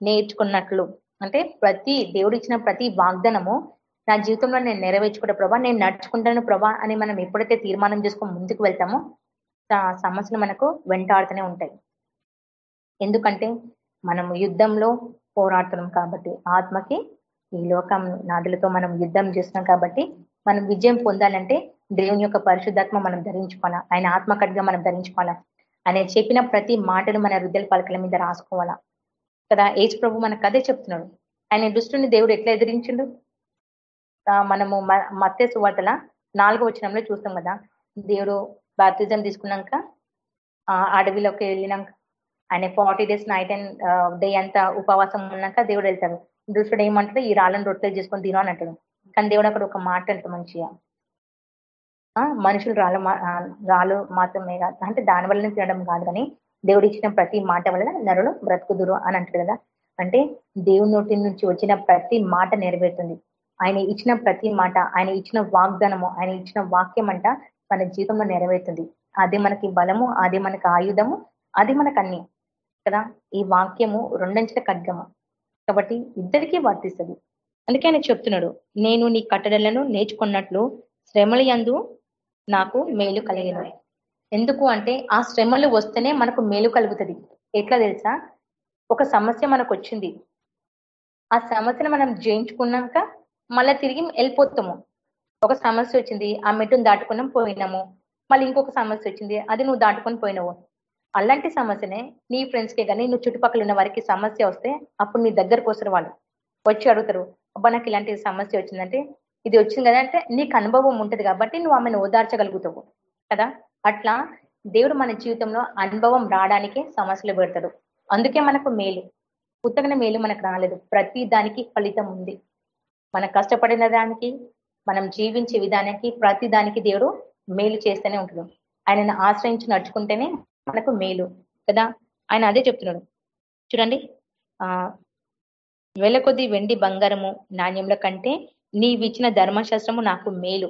నేర్చుకున్నట్లు. అంటే ప్రతి దేవుడు ఇచ్చిన ప్రతి వాగ్దానము నా జీవితంలో నేను నెరవేర్చుకుంటే ప్రభా నేను నడుచుకుంటాను ప్రభా అని మనం ఎప్పుడైతే తీర్మానం చేసుకొని ముందుకు వెళ్తామో సమస్యలు మనకు వెంటాడుతూనే ఉంటాయి. ఎందుకంటే మనము యుద్ధంలో పోరాడుతున్నాం కాబట్టి ఆత్మకి ఈ లోకం నాదులతో మనం యుద్ధం చేస్తున్నాం కాబట్టి మనం విజయం పొందాలంటే దేవుని యొక్క పరిశుద్ధాత్మ మనం ధరించుకోవాలా? ఆయన ఆత్మకడిగా మనం ధరించుకోవాలా? ఆయన చెప్పిన ప్రతి మాటను మన హృదయ పలకల మీద రాసుకోవాలా? కదా ఏజ్ ప్రభు మనకు అదే చెప్తున్నాడు. ఆయన దుష్టుని దేవుడు ఎట్లా ఎదిరించిండు? మనము మత్తే సువార్తల నాలుగో వచనంలో చూస్తాం కదా. దేవుడు బాప్తిజం తీసుకున్నాక అడవిలోకి వెళ్ళినాక ఆయన forty days night and day అంతా ఉపవాసం ఉన్నాక దేవుడు వెళ్తాడు. దుష్టుడు ఏమంటాడు ఈ రాళ్ళని రొట్టెలు చేసుకొని తిను అని అంటాడు. కానీ దేవుడు అక్కడ ఒక మాట అంట మంచిగా. మనుషులు రాళ్ళు రాళ్ళు మాత్రమే కాదు అంటే దాని వల్లనే తినడం కాదు కానీ దేవుడు ఇచ్చిన ప్రతి మాట వల్ల నరుడు బ్రతుకుదురు అని అంటాడు కదా. అంటే దేవుని నోటి నుంచి వచ్చిన ప్రతి మాట నెరవేరుతుంది. ఆయన ఇచ్చిన ప్రతి మాట ఆయన ఇచ్చిన వాగ్దానము ఆయన ఇచ్చిన వాక్యం అంట మన జీవితంలో నెరవేరుతుంది. అదే మనకి బలము అదే మనకి ఆయుధము అది మనకు అన్ని కదా? ఈ వాక్యము రెండంచెల ఖడ్గము. కాబట్టి ఇద్దరికీ వర్తిస్తుంది. అందుకే ఆయన చెప్తున్నాడు నేను నీ కట్టడలను నేర్చుకున్నట్లు శ్రమల యందు నాకు మేలు కలిగినవి. ఎందుకు అంటే ఆ శ్రమలు వస్తేనే మనకు మేలు కలుగుతుంది. ఎట్లా తెలుసా? ఒక సమస్య మనకు వచ్చింది ఆ సమస్యను మనం జయించుకున్నాక మళ్ళీ తిరిగి వెళ్ళిపోతాము. ఒక సమస్య వచ్చింది ఆ మెట్టును దాటుకున్నాం పోయినాము. మళ్ళీ ఇంకొక సమస్య వచ్చింది అది నువ్వు దాటుకొని పోయినావు. అలాంటి సమస్యనే నీ ఫ్రెండ్స్కే కానీ నువ్వు చుట్టుపక్కల ఉన్న వారికి సమస్య వస్తే అప్పుడు నీ దగ్గరకు వస్తారు వాళ్ళు. వచ్చి అడుగుతారు అబ్బా నాకు ఇలాంటి సమస్య వచ్చిందంటే ఇది వచ్చింది కదా అంటే నీకు అనుభవం ఉంటుంది కాబట్టి నువ్వు ఆమెను ఓదార్చగలుగుతావు కదా? అట్లా దేవుడు మన జీవితంలో అనుభవం రావడానికే సమస్యలు పెడతాడు. అందుకే మనకు మేలు. ఉత్తగన మేలు మనకు రాలేదు. ప్రతి దానికి ఫలితం ఉంది. మనం కష్టపడిన దానికి మనం జీవించే విధానానికి ప్రతి దానికి దేవుడు మేలు చేస్తూనే ఉంటాడు. ఆయనను ఆశ్రయించి నడుచుకుంటేనే మనకు మేలు కదా? ఆయన అదే చెప్తున్నాడు. చూడండి. ఆ వేల కొద్ది వెండి బంగారము నాణ్యముల కంటే నీవిచ్చిన ధర్మశాస్త్రము నాకు మేలు.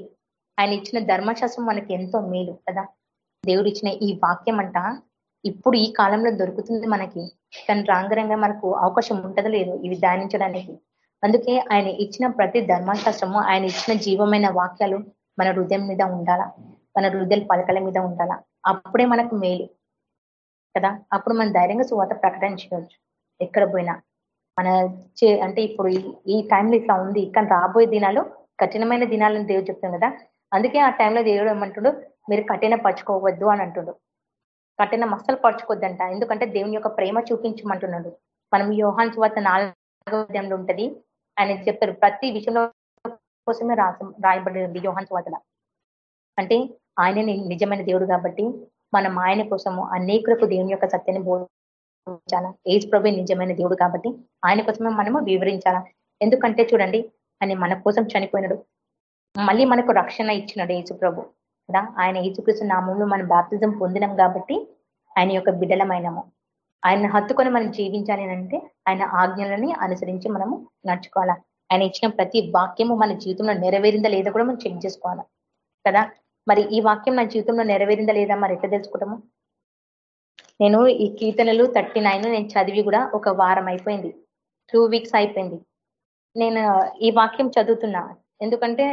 ఆయన ఇచ్చిన ధర్మశాస్త్రం మనకి ఎంతో మేలు కదా? దేవుడు ఇచ్చిన ఈ వాక్యం అంట ఇప్పుడు ఈ కాలంలో దొరుకుతుంది మనకి. కానీ రాంగరంగా మనకు అవకాశం ఉంటదో లేదు ఇవి ధ్యానించడానికి. అందుకే ఆయన ఇచ్చిన ప్రతి ధర్మశాస్త్రము ఆయన ఇచ్చిన జీవమైన వాక్యాలు మన హృదయం మీద ఉండాలా? మన హృదయ పలకల మీద ఉండాలా? అప్పుడే మనకు మేలు. కదా? అప్పుడు మనం ధైర్యంగా సువాత ప్రకటించవచ్చు. ఎక్కడ పోయినా. మన చే అంటే ఇప్పుడు ఈ టైంలో ఇట్లా ఉంది. కానీ రాబోయే దినాలు కఠినమైన దినాలను దేవుడు చెప్తాం కదా? అందుకే ఆ టైంలో దేవుడు ఏమంటుడు? మీరు కఠిన పరచుకోవద్దు అని అంటుడు. కఠిన మస్తలు పరచుకోవద్దంట. ఎందుకంటే దేవుని యొక్క ప్రేమ చూపించమంటున్నాడు. మనం యోహాన్ సువార్త నాలుగో ఉంటది. ఆయన చెప్తారు ప్రతి విషయంలో కోసమే రాయబడి ఉంది యోహాన్ అంటే ఆయన నిజమైన దేవుడు కాబట్టి మనం ఆయన కోసము అనేకులకు దేవుని యొక్క సత్యాన్ని బోధించాలా? ఏజ్ ప్రభు నిజమైన దేవుడు కాబట్టి ఆయన కోసమే మనము వివరించాలా? ఎందుకంటే చూడండి ఆయన మన కోసం చనిపోయినాడు. మళ్ళీ మనకు రక్షణ ఇచ్చినాడు యేసు ప్రభు. కదా? ఆయన యేసుకృష్ణ నామంలో మనం బాప్తిజం పొందినాం కాబట్టి ఆయన యొక్క బిడ్డలమైనము. ఆయన హత్తుకొని మనం జీవించాలి అంటే ఆయన ఆజ్ఞలని అనుసరించి మనము నడుచుకోవాలా? ఆయన ఇచ్చిన ప్రతి వాక్యము మన జీవితంలో నెరవేరిందా లేదా కూడా మనం చెక్ చేసుకోవాలా? కదా? మరి ఈ వాక్యం నా జీవితంలో నెరవేరిందా లేదా మరి ఎట్లా తెలుసుకుంటాము? నేను ఈ కీర్తనలు థర్టీ నైన్ నేను చదివి కూడా ఒక వారం అయిపోయింది. టూ వీక్స్ అయిపోయింది. నేను ఈ వాక్యం చదువుతున్నా. ఎందుకంటే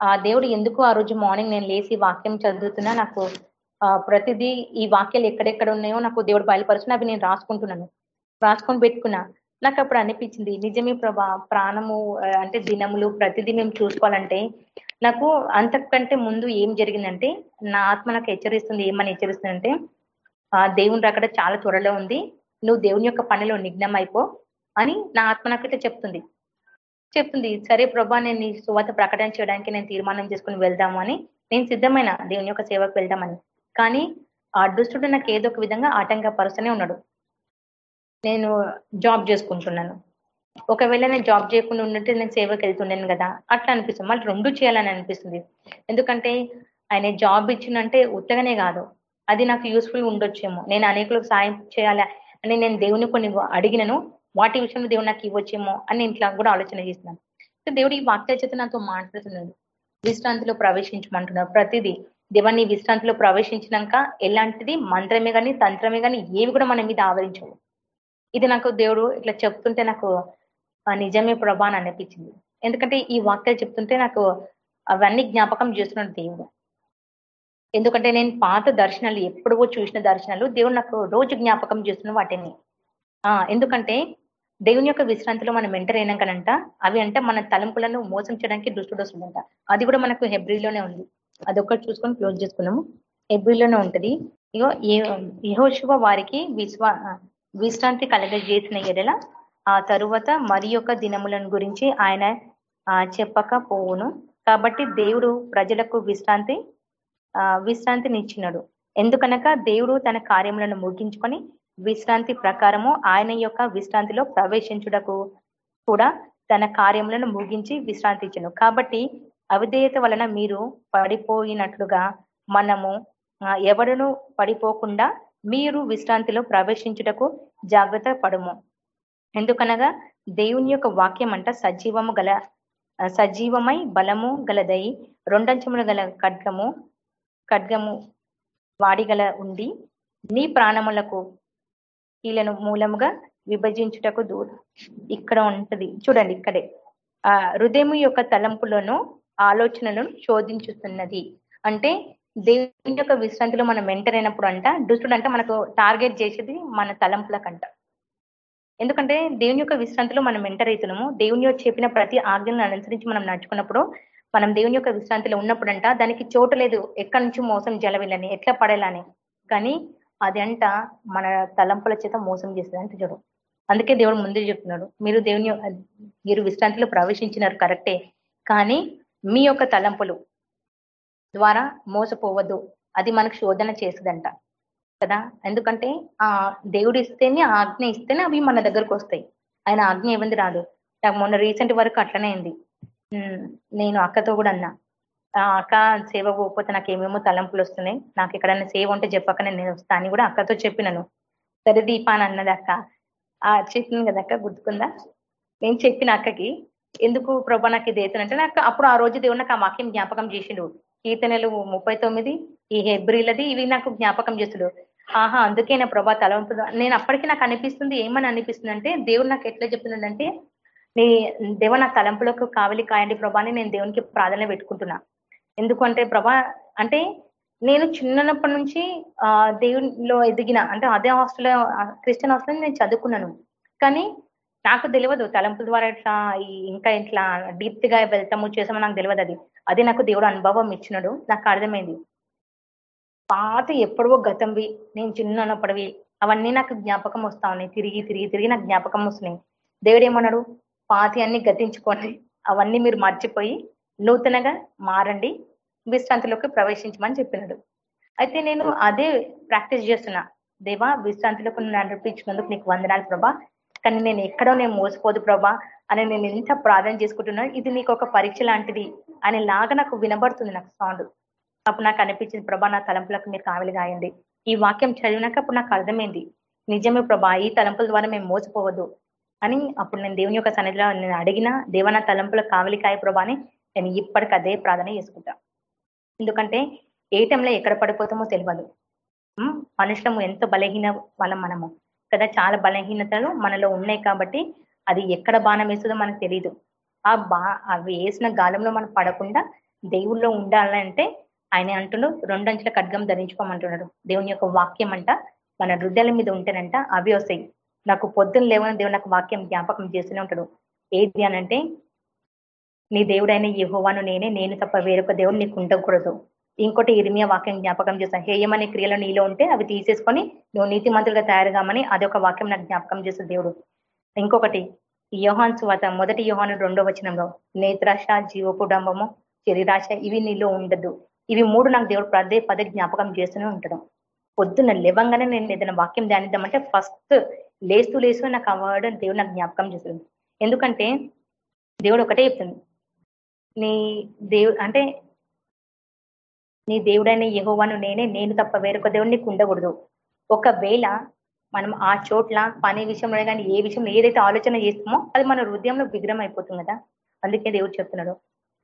ఆ దేవుడు ఎందుకు ఆ రోజు మార్నింగ్ నేను లేచి వాక్యం చదువుతున్నా నాకు ప్రతిదీ ఈ వాక్యాలు ఎక్కడెక్కడ ఉన్నాయో నాకు దేవుడు బయలుపరుచున్నా అవి నేను రాసుకుంటున్నాను. రాసుకొని పెట్టుకున్నా. నాకు అప్పుడు అనిపించింది నిజమే ప్రభా ప్రాణము అంటే దినములు ప్రతిదీ మేము చూసుకోవాలంటే నాకు అంతకంటే ముందు ఏం జరిగిందంటే నా ఆత్మ నాకు హెచ్చరిస్తుంది ఏమని హెచ్చరిస్తుందంటే ఆ దేవుని అక్కడ చాలా త్వరలో ఉంది. నువ్వు దేవుని యొక్క పనిలో నిఘ్నం అయిపో అని నా ఆత్మ నాకు చెప్తుంది. చెప్తుంది సరే ప్రభా నేను నీ సువాత ప్రకటన చేయడానికి నేను తీర్మానం చేసుకుని వెళ్దాము అని. నేను సిద్ధమైన దేవుని యొక్క సేవకు వెళ్దామని. కానీ ఆ దుష్టుడు నాకు ఏదో ఒక విధంగా ఆటంకపరుస్తూనే ఉన్నాడు. నేను జాబ్ చేసుకుంటున్నాను. ఒకవేళ నేను జాబ్ చేయకుండా ఉన్నట్టు నేను సేవకి వెళ్తుండేను కదా అట్లా అనిపిస్తుంది. మళ్ళీ రెండు చేయాలని అనిపిస్తుంది. ఎందుకంటే ఆయన జాబ్ ఇచ్చిందంటే ఉత్తగానే కాదు. అది నాకు యూస్ఫుల్ ఉండొచ్చేమో. నేను అనేకులకు సాయం చేయాలి అని నేను దేవుని కొన్ని అడిగినను. వాటి విషయంలో దేవుడు నాకు ఇవ్వచ్చేమో అని ఇంట్లో కూడా ఆలోచన చేస్తున్నాను. దేవుడు ఈ వాక్య చేత నాతో మాట్లాడుతున్నాడు. విశ్రాంతిలో ప్రవేశించమంటున్నాడు. ప్రతిదీ దేవాన్ని విశ్రాంతిలో ప్రవేశించినాక ఎలాంటిది? మంత్రమే కానీ తంత్రమే కానీ ఏవి కూడా మన మీద ఆవరించవు. ఇది నాకు దేవుడు ఇట్లా చెప్తుంటే నాకు నిజమే ప్రభా అని అనిపించింది. ఎందుకంటే ఈ వాక్యాలు చెప్తుంటే నాకు అవన్నీ జ్ఞాపకం చేస్తున్నాడు దేవుడు. ఎందుకంటే నేను పాత దర్శనాలు ఎప్పుడో చూసిన దర్శనాలు దేవుడు నాకు రోజు జ్ఞాపకం చేస్తున్న వాటిని. ఆ ఎందుకంటే దేవుని యొక్క విశ్రాంతిలో మనం ఎంటర్ అయినాం కనంట అవి అంటే మన తలంపులను మోసం చేయడానికి దుష్టుడు వస్తుందంట అది కూడా మనకు హెబ్రిలోనే ఉంది. అదొక్కటి చూసుకొని క్లోజ్ చేసుకున్నాము. హెబ్రిలోనే ఉంటది. ఇగో యహోశివ వారికి విశ్వా విశ్రాంతి కలగజేసిన ఎడల ఆ తరువాత మరి యొక్క దినములను గురించి ఆయన చెప్పకపోవును. కాబట్టి దేవుడు ప్రజలకు విశ్రాంతి విశ్రాంతినిచ్చినాడు. ఎందుకనగా దేవుడు తన కార్యములను ముగించుకొని విశ్రాంతి ప్రకారము ఆయన యొక్క విశ్రాంతిలో ప్రవేశించుటకు కూడా తన కార్యములను ముగించి విశ్రాంతి ఇచ్చను కాబట్టి అవిధేయత వలన మీరు పడిపోయినట్లుగా మనము ఎవరును పడిపోకుండా మీరు విశ్రాంతిలో ప్రవేశించుటకు జాగ్రత్త పడము. ఎందుకనగా దేవుని యొక్క వాక్యం అంట సజీవము గల సజీవమై బలము గలదై రెండంచములు గల ఖడ్గము ఖడ్గము వాడిగల ఉండి నీ ప్రాణములకు కీలను మూలముగా విభజించుటకు దూరం ఇక్కడ ఉంటది. చూడండి ఇక్కడే. ఆ హృదయం యొక్క తలంపులను ఆలోచనలను శోధించుతున్నది. అంటే దేవుని యొక్క విశ్రాంతిలో మనం ఎంటర్ అయినప్పుడు అంట దుష్టుడు అంటే మనకు టార్గెట్ చేసేది మన తలంపులకంట. ఎందుకంటే దేవుని యొక్క విశ్రాంతిలో మనం ఎంటర్ అవుతున్నాము. దేవుని యొక్క చెప్పిన ప్రతి ఆజ్ఞలను అనుసరించి మనం నడుచుకున్నప్పుడు మనం దేవుని యొక్క విశ్రాంతిలో ఉన్నప్పుడంట దానికి చోటు లేదు. ఎక్కడి నుంచి మోసం జలవిల్లని ఎట్లా పడేలాని. కానీ అది అంట మన తలంపుల చేత మోసం చేస్తుంది అంటే చూడు. అందుకే దేవుడు ముందు చెప్తున్నాడు. మీరు దేవుని మీరు విశ్రాంతిలో ప్రవేశించినారు కరెక్టే. కానీ మీ యొక్క తలంపులు ద్వారా మోసపోవద్దు. అది మనకు శోధన చేస్తుందంట. కదా? ఎందుకంటే ఆ దేవుడు ఇస్తేనే ఆజ్ఞ ఇస్తేనే అవి మన దగ్గరకు వస్తాయి. ఆయన ఆజ్ఞ ఏమంది రాదు. నాకు మొన్న రీసెంట్ వరకు అట్లనే అయింది. నేను అక్కతో కూడా అన్నా. అక్క సేవ పోకపోతే నాకు ఏమేమో తలంపులు వస్తున్నాయి. నాకు ఎక్కడైనా సేవ ఉంటే చెప్పకనే నేను వస్తా అని కూడా అక్కతో చెప్పినాను. సరే దీపాన్ అన్నది అక్క. ఆ చెప్పింది కదా అక్క గుర్తుకుందా? నేను చెప్పిన అక్కకి ఎందుకు ప్రభా నాకు ఇది అవుతుందంటే నాకు అప్పుడు ఆ రోజు దేవుడు నాకు ఆ వాక్యం జ్ఞాపకం చేసిండు. కీర్తనలు ముప్పై తొమ్మిది ఈ హెబ్రిలది ఇవి నాకు జ్ఞాపకం చేస్తుడు. ఆహా అందుకే నా ప్రభా తలంపు నేను అప్పటికి నాకు అనిపిస్తుంది ఏమని అనిపిస్తుంది అంటే దేవుడు నాకు ఎట్లా చెప్తున్నాడంటే నీ దేవ నా తలంపులకు కావలి కాయండి ప్రభాని నేను దేవునికి ప్రాధాన్యత పెట్టుకుంటున్నా. ఎందుకంటే ప్రభా అంటే నేను చిన్నప్పటి నుంచి ఆ దేవునిలో ఎదిగిన అంటే అదే హాస్టల్ క్రిస్టియన్ హాస్టల్ నేను చదువుకున్నాను. కానీ నాకు తెలియదు తలంపుల ద్వారా ఇట్లా ఇంకా ఇట్లా డీప్గా వెళ్తాము చేసామో నాకు తెలియదు అది. అదే నాకు దేవుడు అనుభవం ఇచ్చినాడు నాకు అర్థమైంది. పాత ఎప్పుడో గతంవి నేను చిన్నప్పటివి అవన్నీ నాకు జ్ఞాపకం వస్తా ఉన్నాయి తిరిగి తిరిగి తిరిగి నాకు జ్ఞాపకం వస్తున్నాయి. దేవుడు ఏమన్నాడు పాతి అన్ని గతించుకోండి. అవన్నీ మీరు మర్చిపోయి నూతనగా మారండి. విశ్రాంతిలోకి ప్రవేశించమని చెప్పినాడు. అయితే నేను అదే ప్రాక్టీస్ చేస్తున్నా. దేవా విశ్రాంతిలోకి నన్ను నడిపించినందుకు నీకు వందనాలు ప్రభా. కానీ నేను ఎక్కడో నేను మోసపోదు ప్రభా అని నేను ఎంత ప్రార్థన చేసుకుంటున్నా ఇది నీకు ఒక పరీక్ష లాంటిది అనే లాగా నాకు వినబడుతుంది నాకు సౌండ్. అప్పుడు నాకు అనిపించింది ప్రభా నా తలంపులకు మీరు కావలి గాయండి. ఈ వాక్యం చదివినాక అప్పుడు నాకు అర్థమైంది నిజమే ప్రభా ఈ తలంపుల ద్వారా మేము మోసపోవద్దు అని అప్పుడు నేను దేవుని యొక్క సన్నిధిలో నేను అడిగిన దేవన నా తలంపులకు కావలి కాయ ప్రభా అని నేను ఇప్పటికి అదే ప్రార్థన చేసుకుంటా. ఎందుకంటే ఏ టైంలో ఎక్కడ పడిపోతామో తెలియదు మనుషులము ఎంతో బలహీన వాళ్ళం మనము. కదా చాలా బలహీనతలు మనలో ఉన్నాయి కాబట్టి అది ఎక్కడ బాణం వేస్తుందో మనకు తెలియదు ఆ బా అవి వేసిన గాలంలో మనం పడకుండా దేవుల్లో ఉండాలంటే ఆయన అంటుండు రెండంచుల ఖడ్గం ధరించుకోమంటున్నాడు. దేవుని యొక్క వాక్యం అంట మన హృదయాల మీద ఉంటేనంట అవి వస్తాయి. నాకు పొద్దున్న లేవని దేవుడు నాకు వాక్యం జ్ఞాపకం చేస్తూనే ఉంటాడు. ఏది అనంటే నీ దేవుడైన యహోవాను నేనే నేను తప్ప వేరొక దేవుడు నీకు ఉండకూడదు. ఇంకోటి ఇరిమియా వాక్యం జ్ఞాపకం చేస్తాను హేయమనే క్రియలు నీలో ఉంటే అవి తీసేసుకొని నువ్వు నీతిమంతులుగా తయారు తయారుగామని అదొక వాక్యం నాకు జ్ఞాపకం చేస్తుంది దేవుడు. ఇంకొకటి యోహాన్ సువాత మొదటి యోహాను రెండో వచనంలో నేత్రాశ జీవకుడంబము శరీరాశ ఇవి నీలో ఉండదు. ఇవి మూడు నాకు దేవుడు పదే పదే జ్ఞాపకం చేస్తూనే ఉంటాడు. పొద్దున్న లేవంగానే నేను ఏదైనా వాక్యం ధ్యానిద్దామంటే ఫస్ట్ లేస్తూ లేస్తూ నాకు ఆ వర్డ్ దేవుడు నాకు జ్ఞాపకం చేస్తుంది ఎందుకంటే దేవుడు ఒకటే చెప్తుంది. నీ దేవు అంటే నీ దేవుడైన యహోవాను నేనే నేను తప్ప వేరొక దేవుడు నీకు ఉండకూడదు. ఒకవేళ మనం ఆ చోట్ల పని విషయంలో కానీ ఏ విషయంలో ఏదైతే ఆలోచన చేస్తామో అది మన హృదయంలో విగ్రహం అయిపోతుంది కదా. అందుకే దేవుడు చెప్తున్నాడు.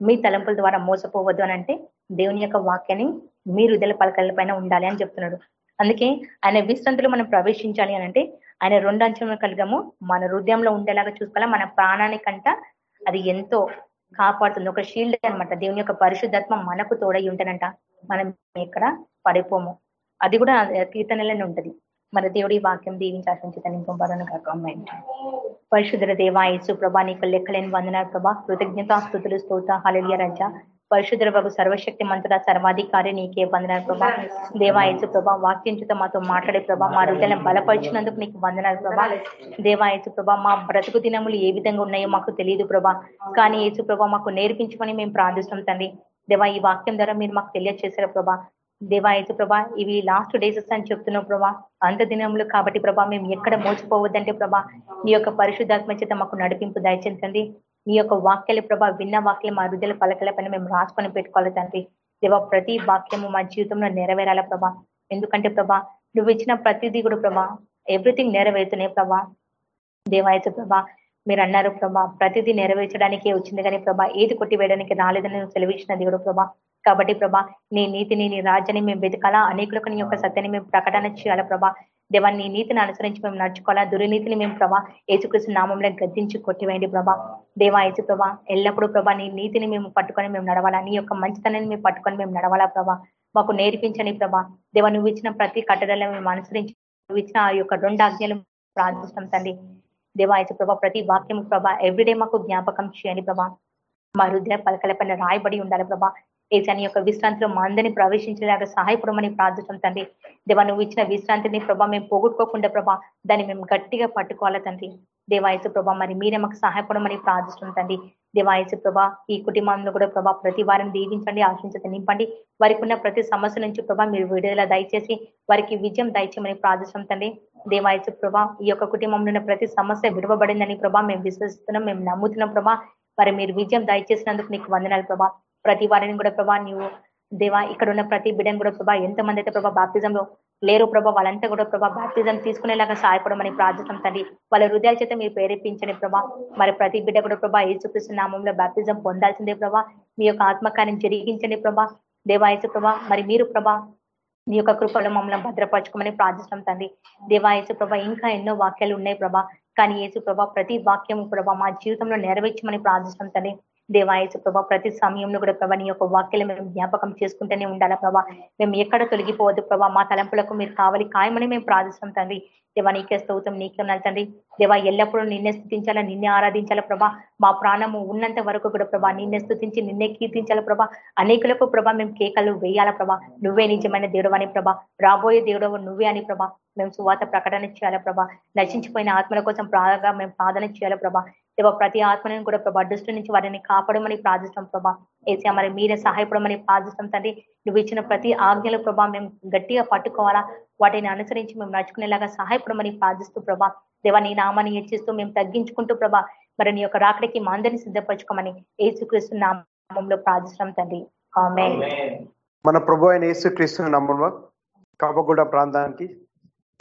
మీ తలంపుల ద్వారా మోసపోవద్దు అని అంటే దేవుని యొక్క వాక్యాన్ని మీ హృదయ పలకల పైన ఉండాలి అని చెప్తున్నాడు. అందుకే ఆయన విశ్రాంతిలో మనం ప్రవేశించాలి అని అంటే ఆయన రెండు అంచెలను కలిగము. మన హృదయంలో ఉండేలాగా చూసుకోవాలి. మన ప్రాణానికంట అది ఎంతో కాపాడుతుంది. ఒక షీల్డ్ అన్నమాట. దేవుని యొక్క పరిశుద్ధాత్మ మనకు తోడై ఉంటానంట మనం ఎక్కడ పడిపోము. అది కూడా కీర్తనలోనే ఉంటది. మన దేవుడి వాక్యం దీవించి ఆశించి తనింపబడను కాక పరిశుద్ధ దేవా యేసు ప్రభా నీకు లెక్కలేని వందనాలు ప్రభా. కృతజ్ఞత స్థుతులు స్తోత హళలియ రజ. పరిశుద్ర ప్రభు సర్వశక్తి మంత్ర సర్వాధికారి నీకే వందనాలు ప్రభా. దేవాయసు ప్రభా వాక్యంచుత మాతో మాట్లాడే ప్రభా మా హృదయాలను బలపరిచినందుకు నీకు వందనాలు ప్రభా. దేవాయసు ప్రభా మా బ్రతుకు దినములు ఏ విధంగా ఉన్నాయో మాకు తెలియదు ప్రభా. కానీ యేసు ప్రభా మాకు నేర్పించమని మేము ప్రార్థిస్తాం తండ్రి. దేవా ఈ వాక్యం ద్వారా మీరు మాకు తెలియజేశారు ప్రభా. దేవా యేసు ప్రభా ఇవి లాస్ట్ డేస్ అని చెప్తున్నావు ప్రభా. అంత దినములు కాబట్టి ప్రభా మేము ఎక్కడ మోచిపోవద్దంటే ప్రభా నీ యొక్క పరిశుద్ధాత్మ చేత మాకు నడిపింపు దయచేంతండి నీ యొక్క వాక్యాల ప్రభా విన్న వాక్యం మా హృదయ పలకల పైన మేము రాసుకొని పెట్టుకోవాలి తండ్రి. దేవా ప్రతి వాక్యము మా జీవితంలో నెరవేరాల ప్రభా? ఎందుకంటే ప్రభా నువ్వు ఇచ్చిన ప్రతిదీ కూడా ప్రభా ఎవ్రీథింగ్ నెరవేరుతున్నాయి ప్రభా. దేవాయచ ప్రభా మీరు అన్నారు ప్రభా ప్రతిదీ నెరవేర్చడానికే వచ్చింది కానీ ప్రభా ఏది కొట్టివేయడానికి రాలేదని నువ్వు సెలవిచ్చిన దేవుడు ప్రభా. కాబట్టి ప్రభా నీ నీతిని నీ రాజ్యాన్ని మేము వెతకాలా? అనేకులకు నీ యొక్క సత్యాన్ని మేము ప్రకటన చేయాలా ప్రభా? దేవా నీ నీతిని అనుసరించి మేము నడుచుకోవాలా? దుర్నీతిని మేము ప్రభా ఏసుకృష్ణ నామంలో గద్దించి కొట్టివేయండి ప్రభా. దేవా యేసు ప్రభా ఎల్లప్పుడూ ప్రభా నీ నీతిని మేము పట్టుకొని మేము నడవాలా? నీ యొక్క మంచితనాన్ని మేము పట్టుకొని మేము నడవాలా ప్రభా? మాకు నేర్పించని ప్రభా. దేవా నువ్వు ఇచ్చిన ప్రతి కట్టడలను మేము అనుసరించి నువ్వు ఇచ్చిన ఆ యొక్క రెండు ఆజ్ఞలు ప్రార్థిస్తాం తండ్రి. దేవాయచ ప్రభా ప్రతి వాక్యం ప్రభా ఎవ్రీడే మాకు జ్ఞాపకం చేయండి ప్రభా. మా హృదయ పలకల పైన రాయబడి ఉండాలి ప్రభా. ఏసాని యొక్క విశ్రాంతిలో మా అందరినీ ప్రవేశించడానికి సహాయపడమని ప్రార్థిస్తాం తండ్రి. దేవా నువ్వు ఇచ్చిన విశ్రాంతిని ప్రభా మేము పోగొట్టుకోకుండా ప్రభా దాన్ని మేము గట్టిగా పట్టుకోవాలి తండ్రి. దేవాయసు ప్రభా మరి మీరే మాకు సహాయపడమని ప్రార్థిస్తాం తండ్రి. దేవాయసు ప్రభా ఈ కుటుంబంలో కూడా ప్రభా ప్రతి వారిని దీవించండి ఆశించత నింపండి. వారికి ఉన్న ప్రతి సమస్య నుంచి ప్రభా మీరు విడుదల దయచేసి వారికి విజయం దయచేయమని ప్రార్థిస్తాం తండ్రి. దేవాయసు ప్రభా ఈ యొక్క కుటుంబంలో ఉన్న ప్రతి సమస్య విడవబడిందని ప్రభా మేము విశ్వసిస్తున్నాం మేము నమ్ముతున్నాం ప్రభా. మరి మీరు విజయం దయచేసినందుకు నీకు వందనాలు ప్రభా. ప్రతి వారిని కూడా ప్రభా నీవు దేవా ఇక్కడ ఉన్న ప్రతి బిడ్డను కూడా ప్రభా ఎంతమంది అయితే ప్రభా బాప్తిజంలో లేరు ప్రభా వాళ్ళంతా కూడా ప్రభా బాప్తిజం తీసుకునేలాగా సహాయపడమని ప్రార్థిస్తాం తండ్రి. వాళ్ళ హృదయాల చేత మీరు ప్రేరేపించండి ప్రభా. మరి ప్రతి బిడ్డ కూడా ప్రభా యేసుకృష్ణ నామంలో బాప్తిజం పొందాల్సిందే ప్రభా. మీ యొక్క ఆత్మకార్యం జరిగించండి ప్రభా. దేవాయసు ప్రభా మరి మీరు ప్రభా మీ యొక్క కృపలో మమ్మల్ని భద్రపరచుకోమని ప్రార్థిస్తాం తండ్రి. దేవాయసు ప్రభా ఇంకా ఎన్నో వాక్యాలు ఉన్నాయి ప్రభా. కానీ యేసు ప్రభా ప్రతి వాక్యం ప్రభా మా జీవితంలో నెరవేర్చమని ప్రార్థిస్తాం తండ్రి. దేవాయసు ప్రభా ప్రతి సమయంలో కూడా ప్రభా నీ యొక్క వాక్యలు మేము జ్ఞాపకం చేసుకుంటూనే ఉండాలా ప్రభా? మేము ఎక్కడ తొలగిపోవద్దు ప్రభా మా తలంపులకు మీరు కావాలి ఖాయమని మేము ప్రార్థిస్తాం తండ్రి. దేవా నీకే స్తౌతం నీకే ఉన్నాను తండ్రి. దేవా ఎల్లప్పుడూ నిన్నే స్థుతించాలా నిన్నే ఆరాధించాలా ప్రభా? మా ప్రాణము ఉన్నంత వరకు కూడా ప్రభా నిన్నే స్థుతించి నిన్నే కీర్తించాలా ప్రభా? అనేకులకు ప్రభా మేము కేకలు వేయాలా ప్రభా? నువ్వే నిజమైన దేవుడు అని ప్రభా. రాబోయే దేవుడు నువ్వే అని ప్రభా మేము సువాత ప్రకటన చేయాలా ప్రభా? నశించిపోయిన ఆత్మల కోసం ప్రాగా మేము ప్రార్థన చేయాలా ప్రభా? దేవ ప్రతి ఆత్మని కూడా ప్రభా దృష్టి నుంచి వారిని కాపాడమని ప్రార్థిస్తాం ప్రభా. ఏసీ మరి మీరే సహాయపడమని ప్రార్థిస్తాం తండ్రి. నువ్వు ఇచ్చిన ప్రతి ఆజ్ఞలు ప్రభా మేము గట్టిగా పట్టుకోవాలా? వాటిని అనుసరించి మేము నడుచుకునేలాగా సహాయపడమని ప్రార్థిస్తూ ప్రభా. దేవా నీ నామాన్ని హెచ్చిస్తూ మేము తగ్గించుకుంటూ ప్రభా మరి నీ యొక్క రాకడికి మా అందరినీ సిద్ధపరచుకోమని ఏసుక్రీస్తు నామంలో ప్రార్థిస్తున్నాం తండ్రి. ఆమె మన ప్రభు అయిన యేసుక్రీస్తు నమ్మంలో కాపగూడ ప్రాంతానికి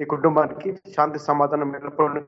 ఈ కుటుంబానికి శాంతి సమాధానం ఎల్లప్పుడూ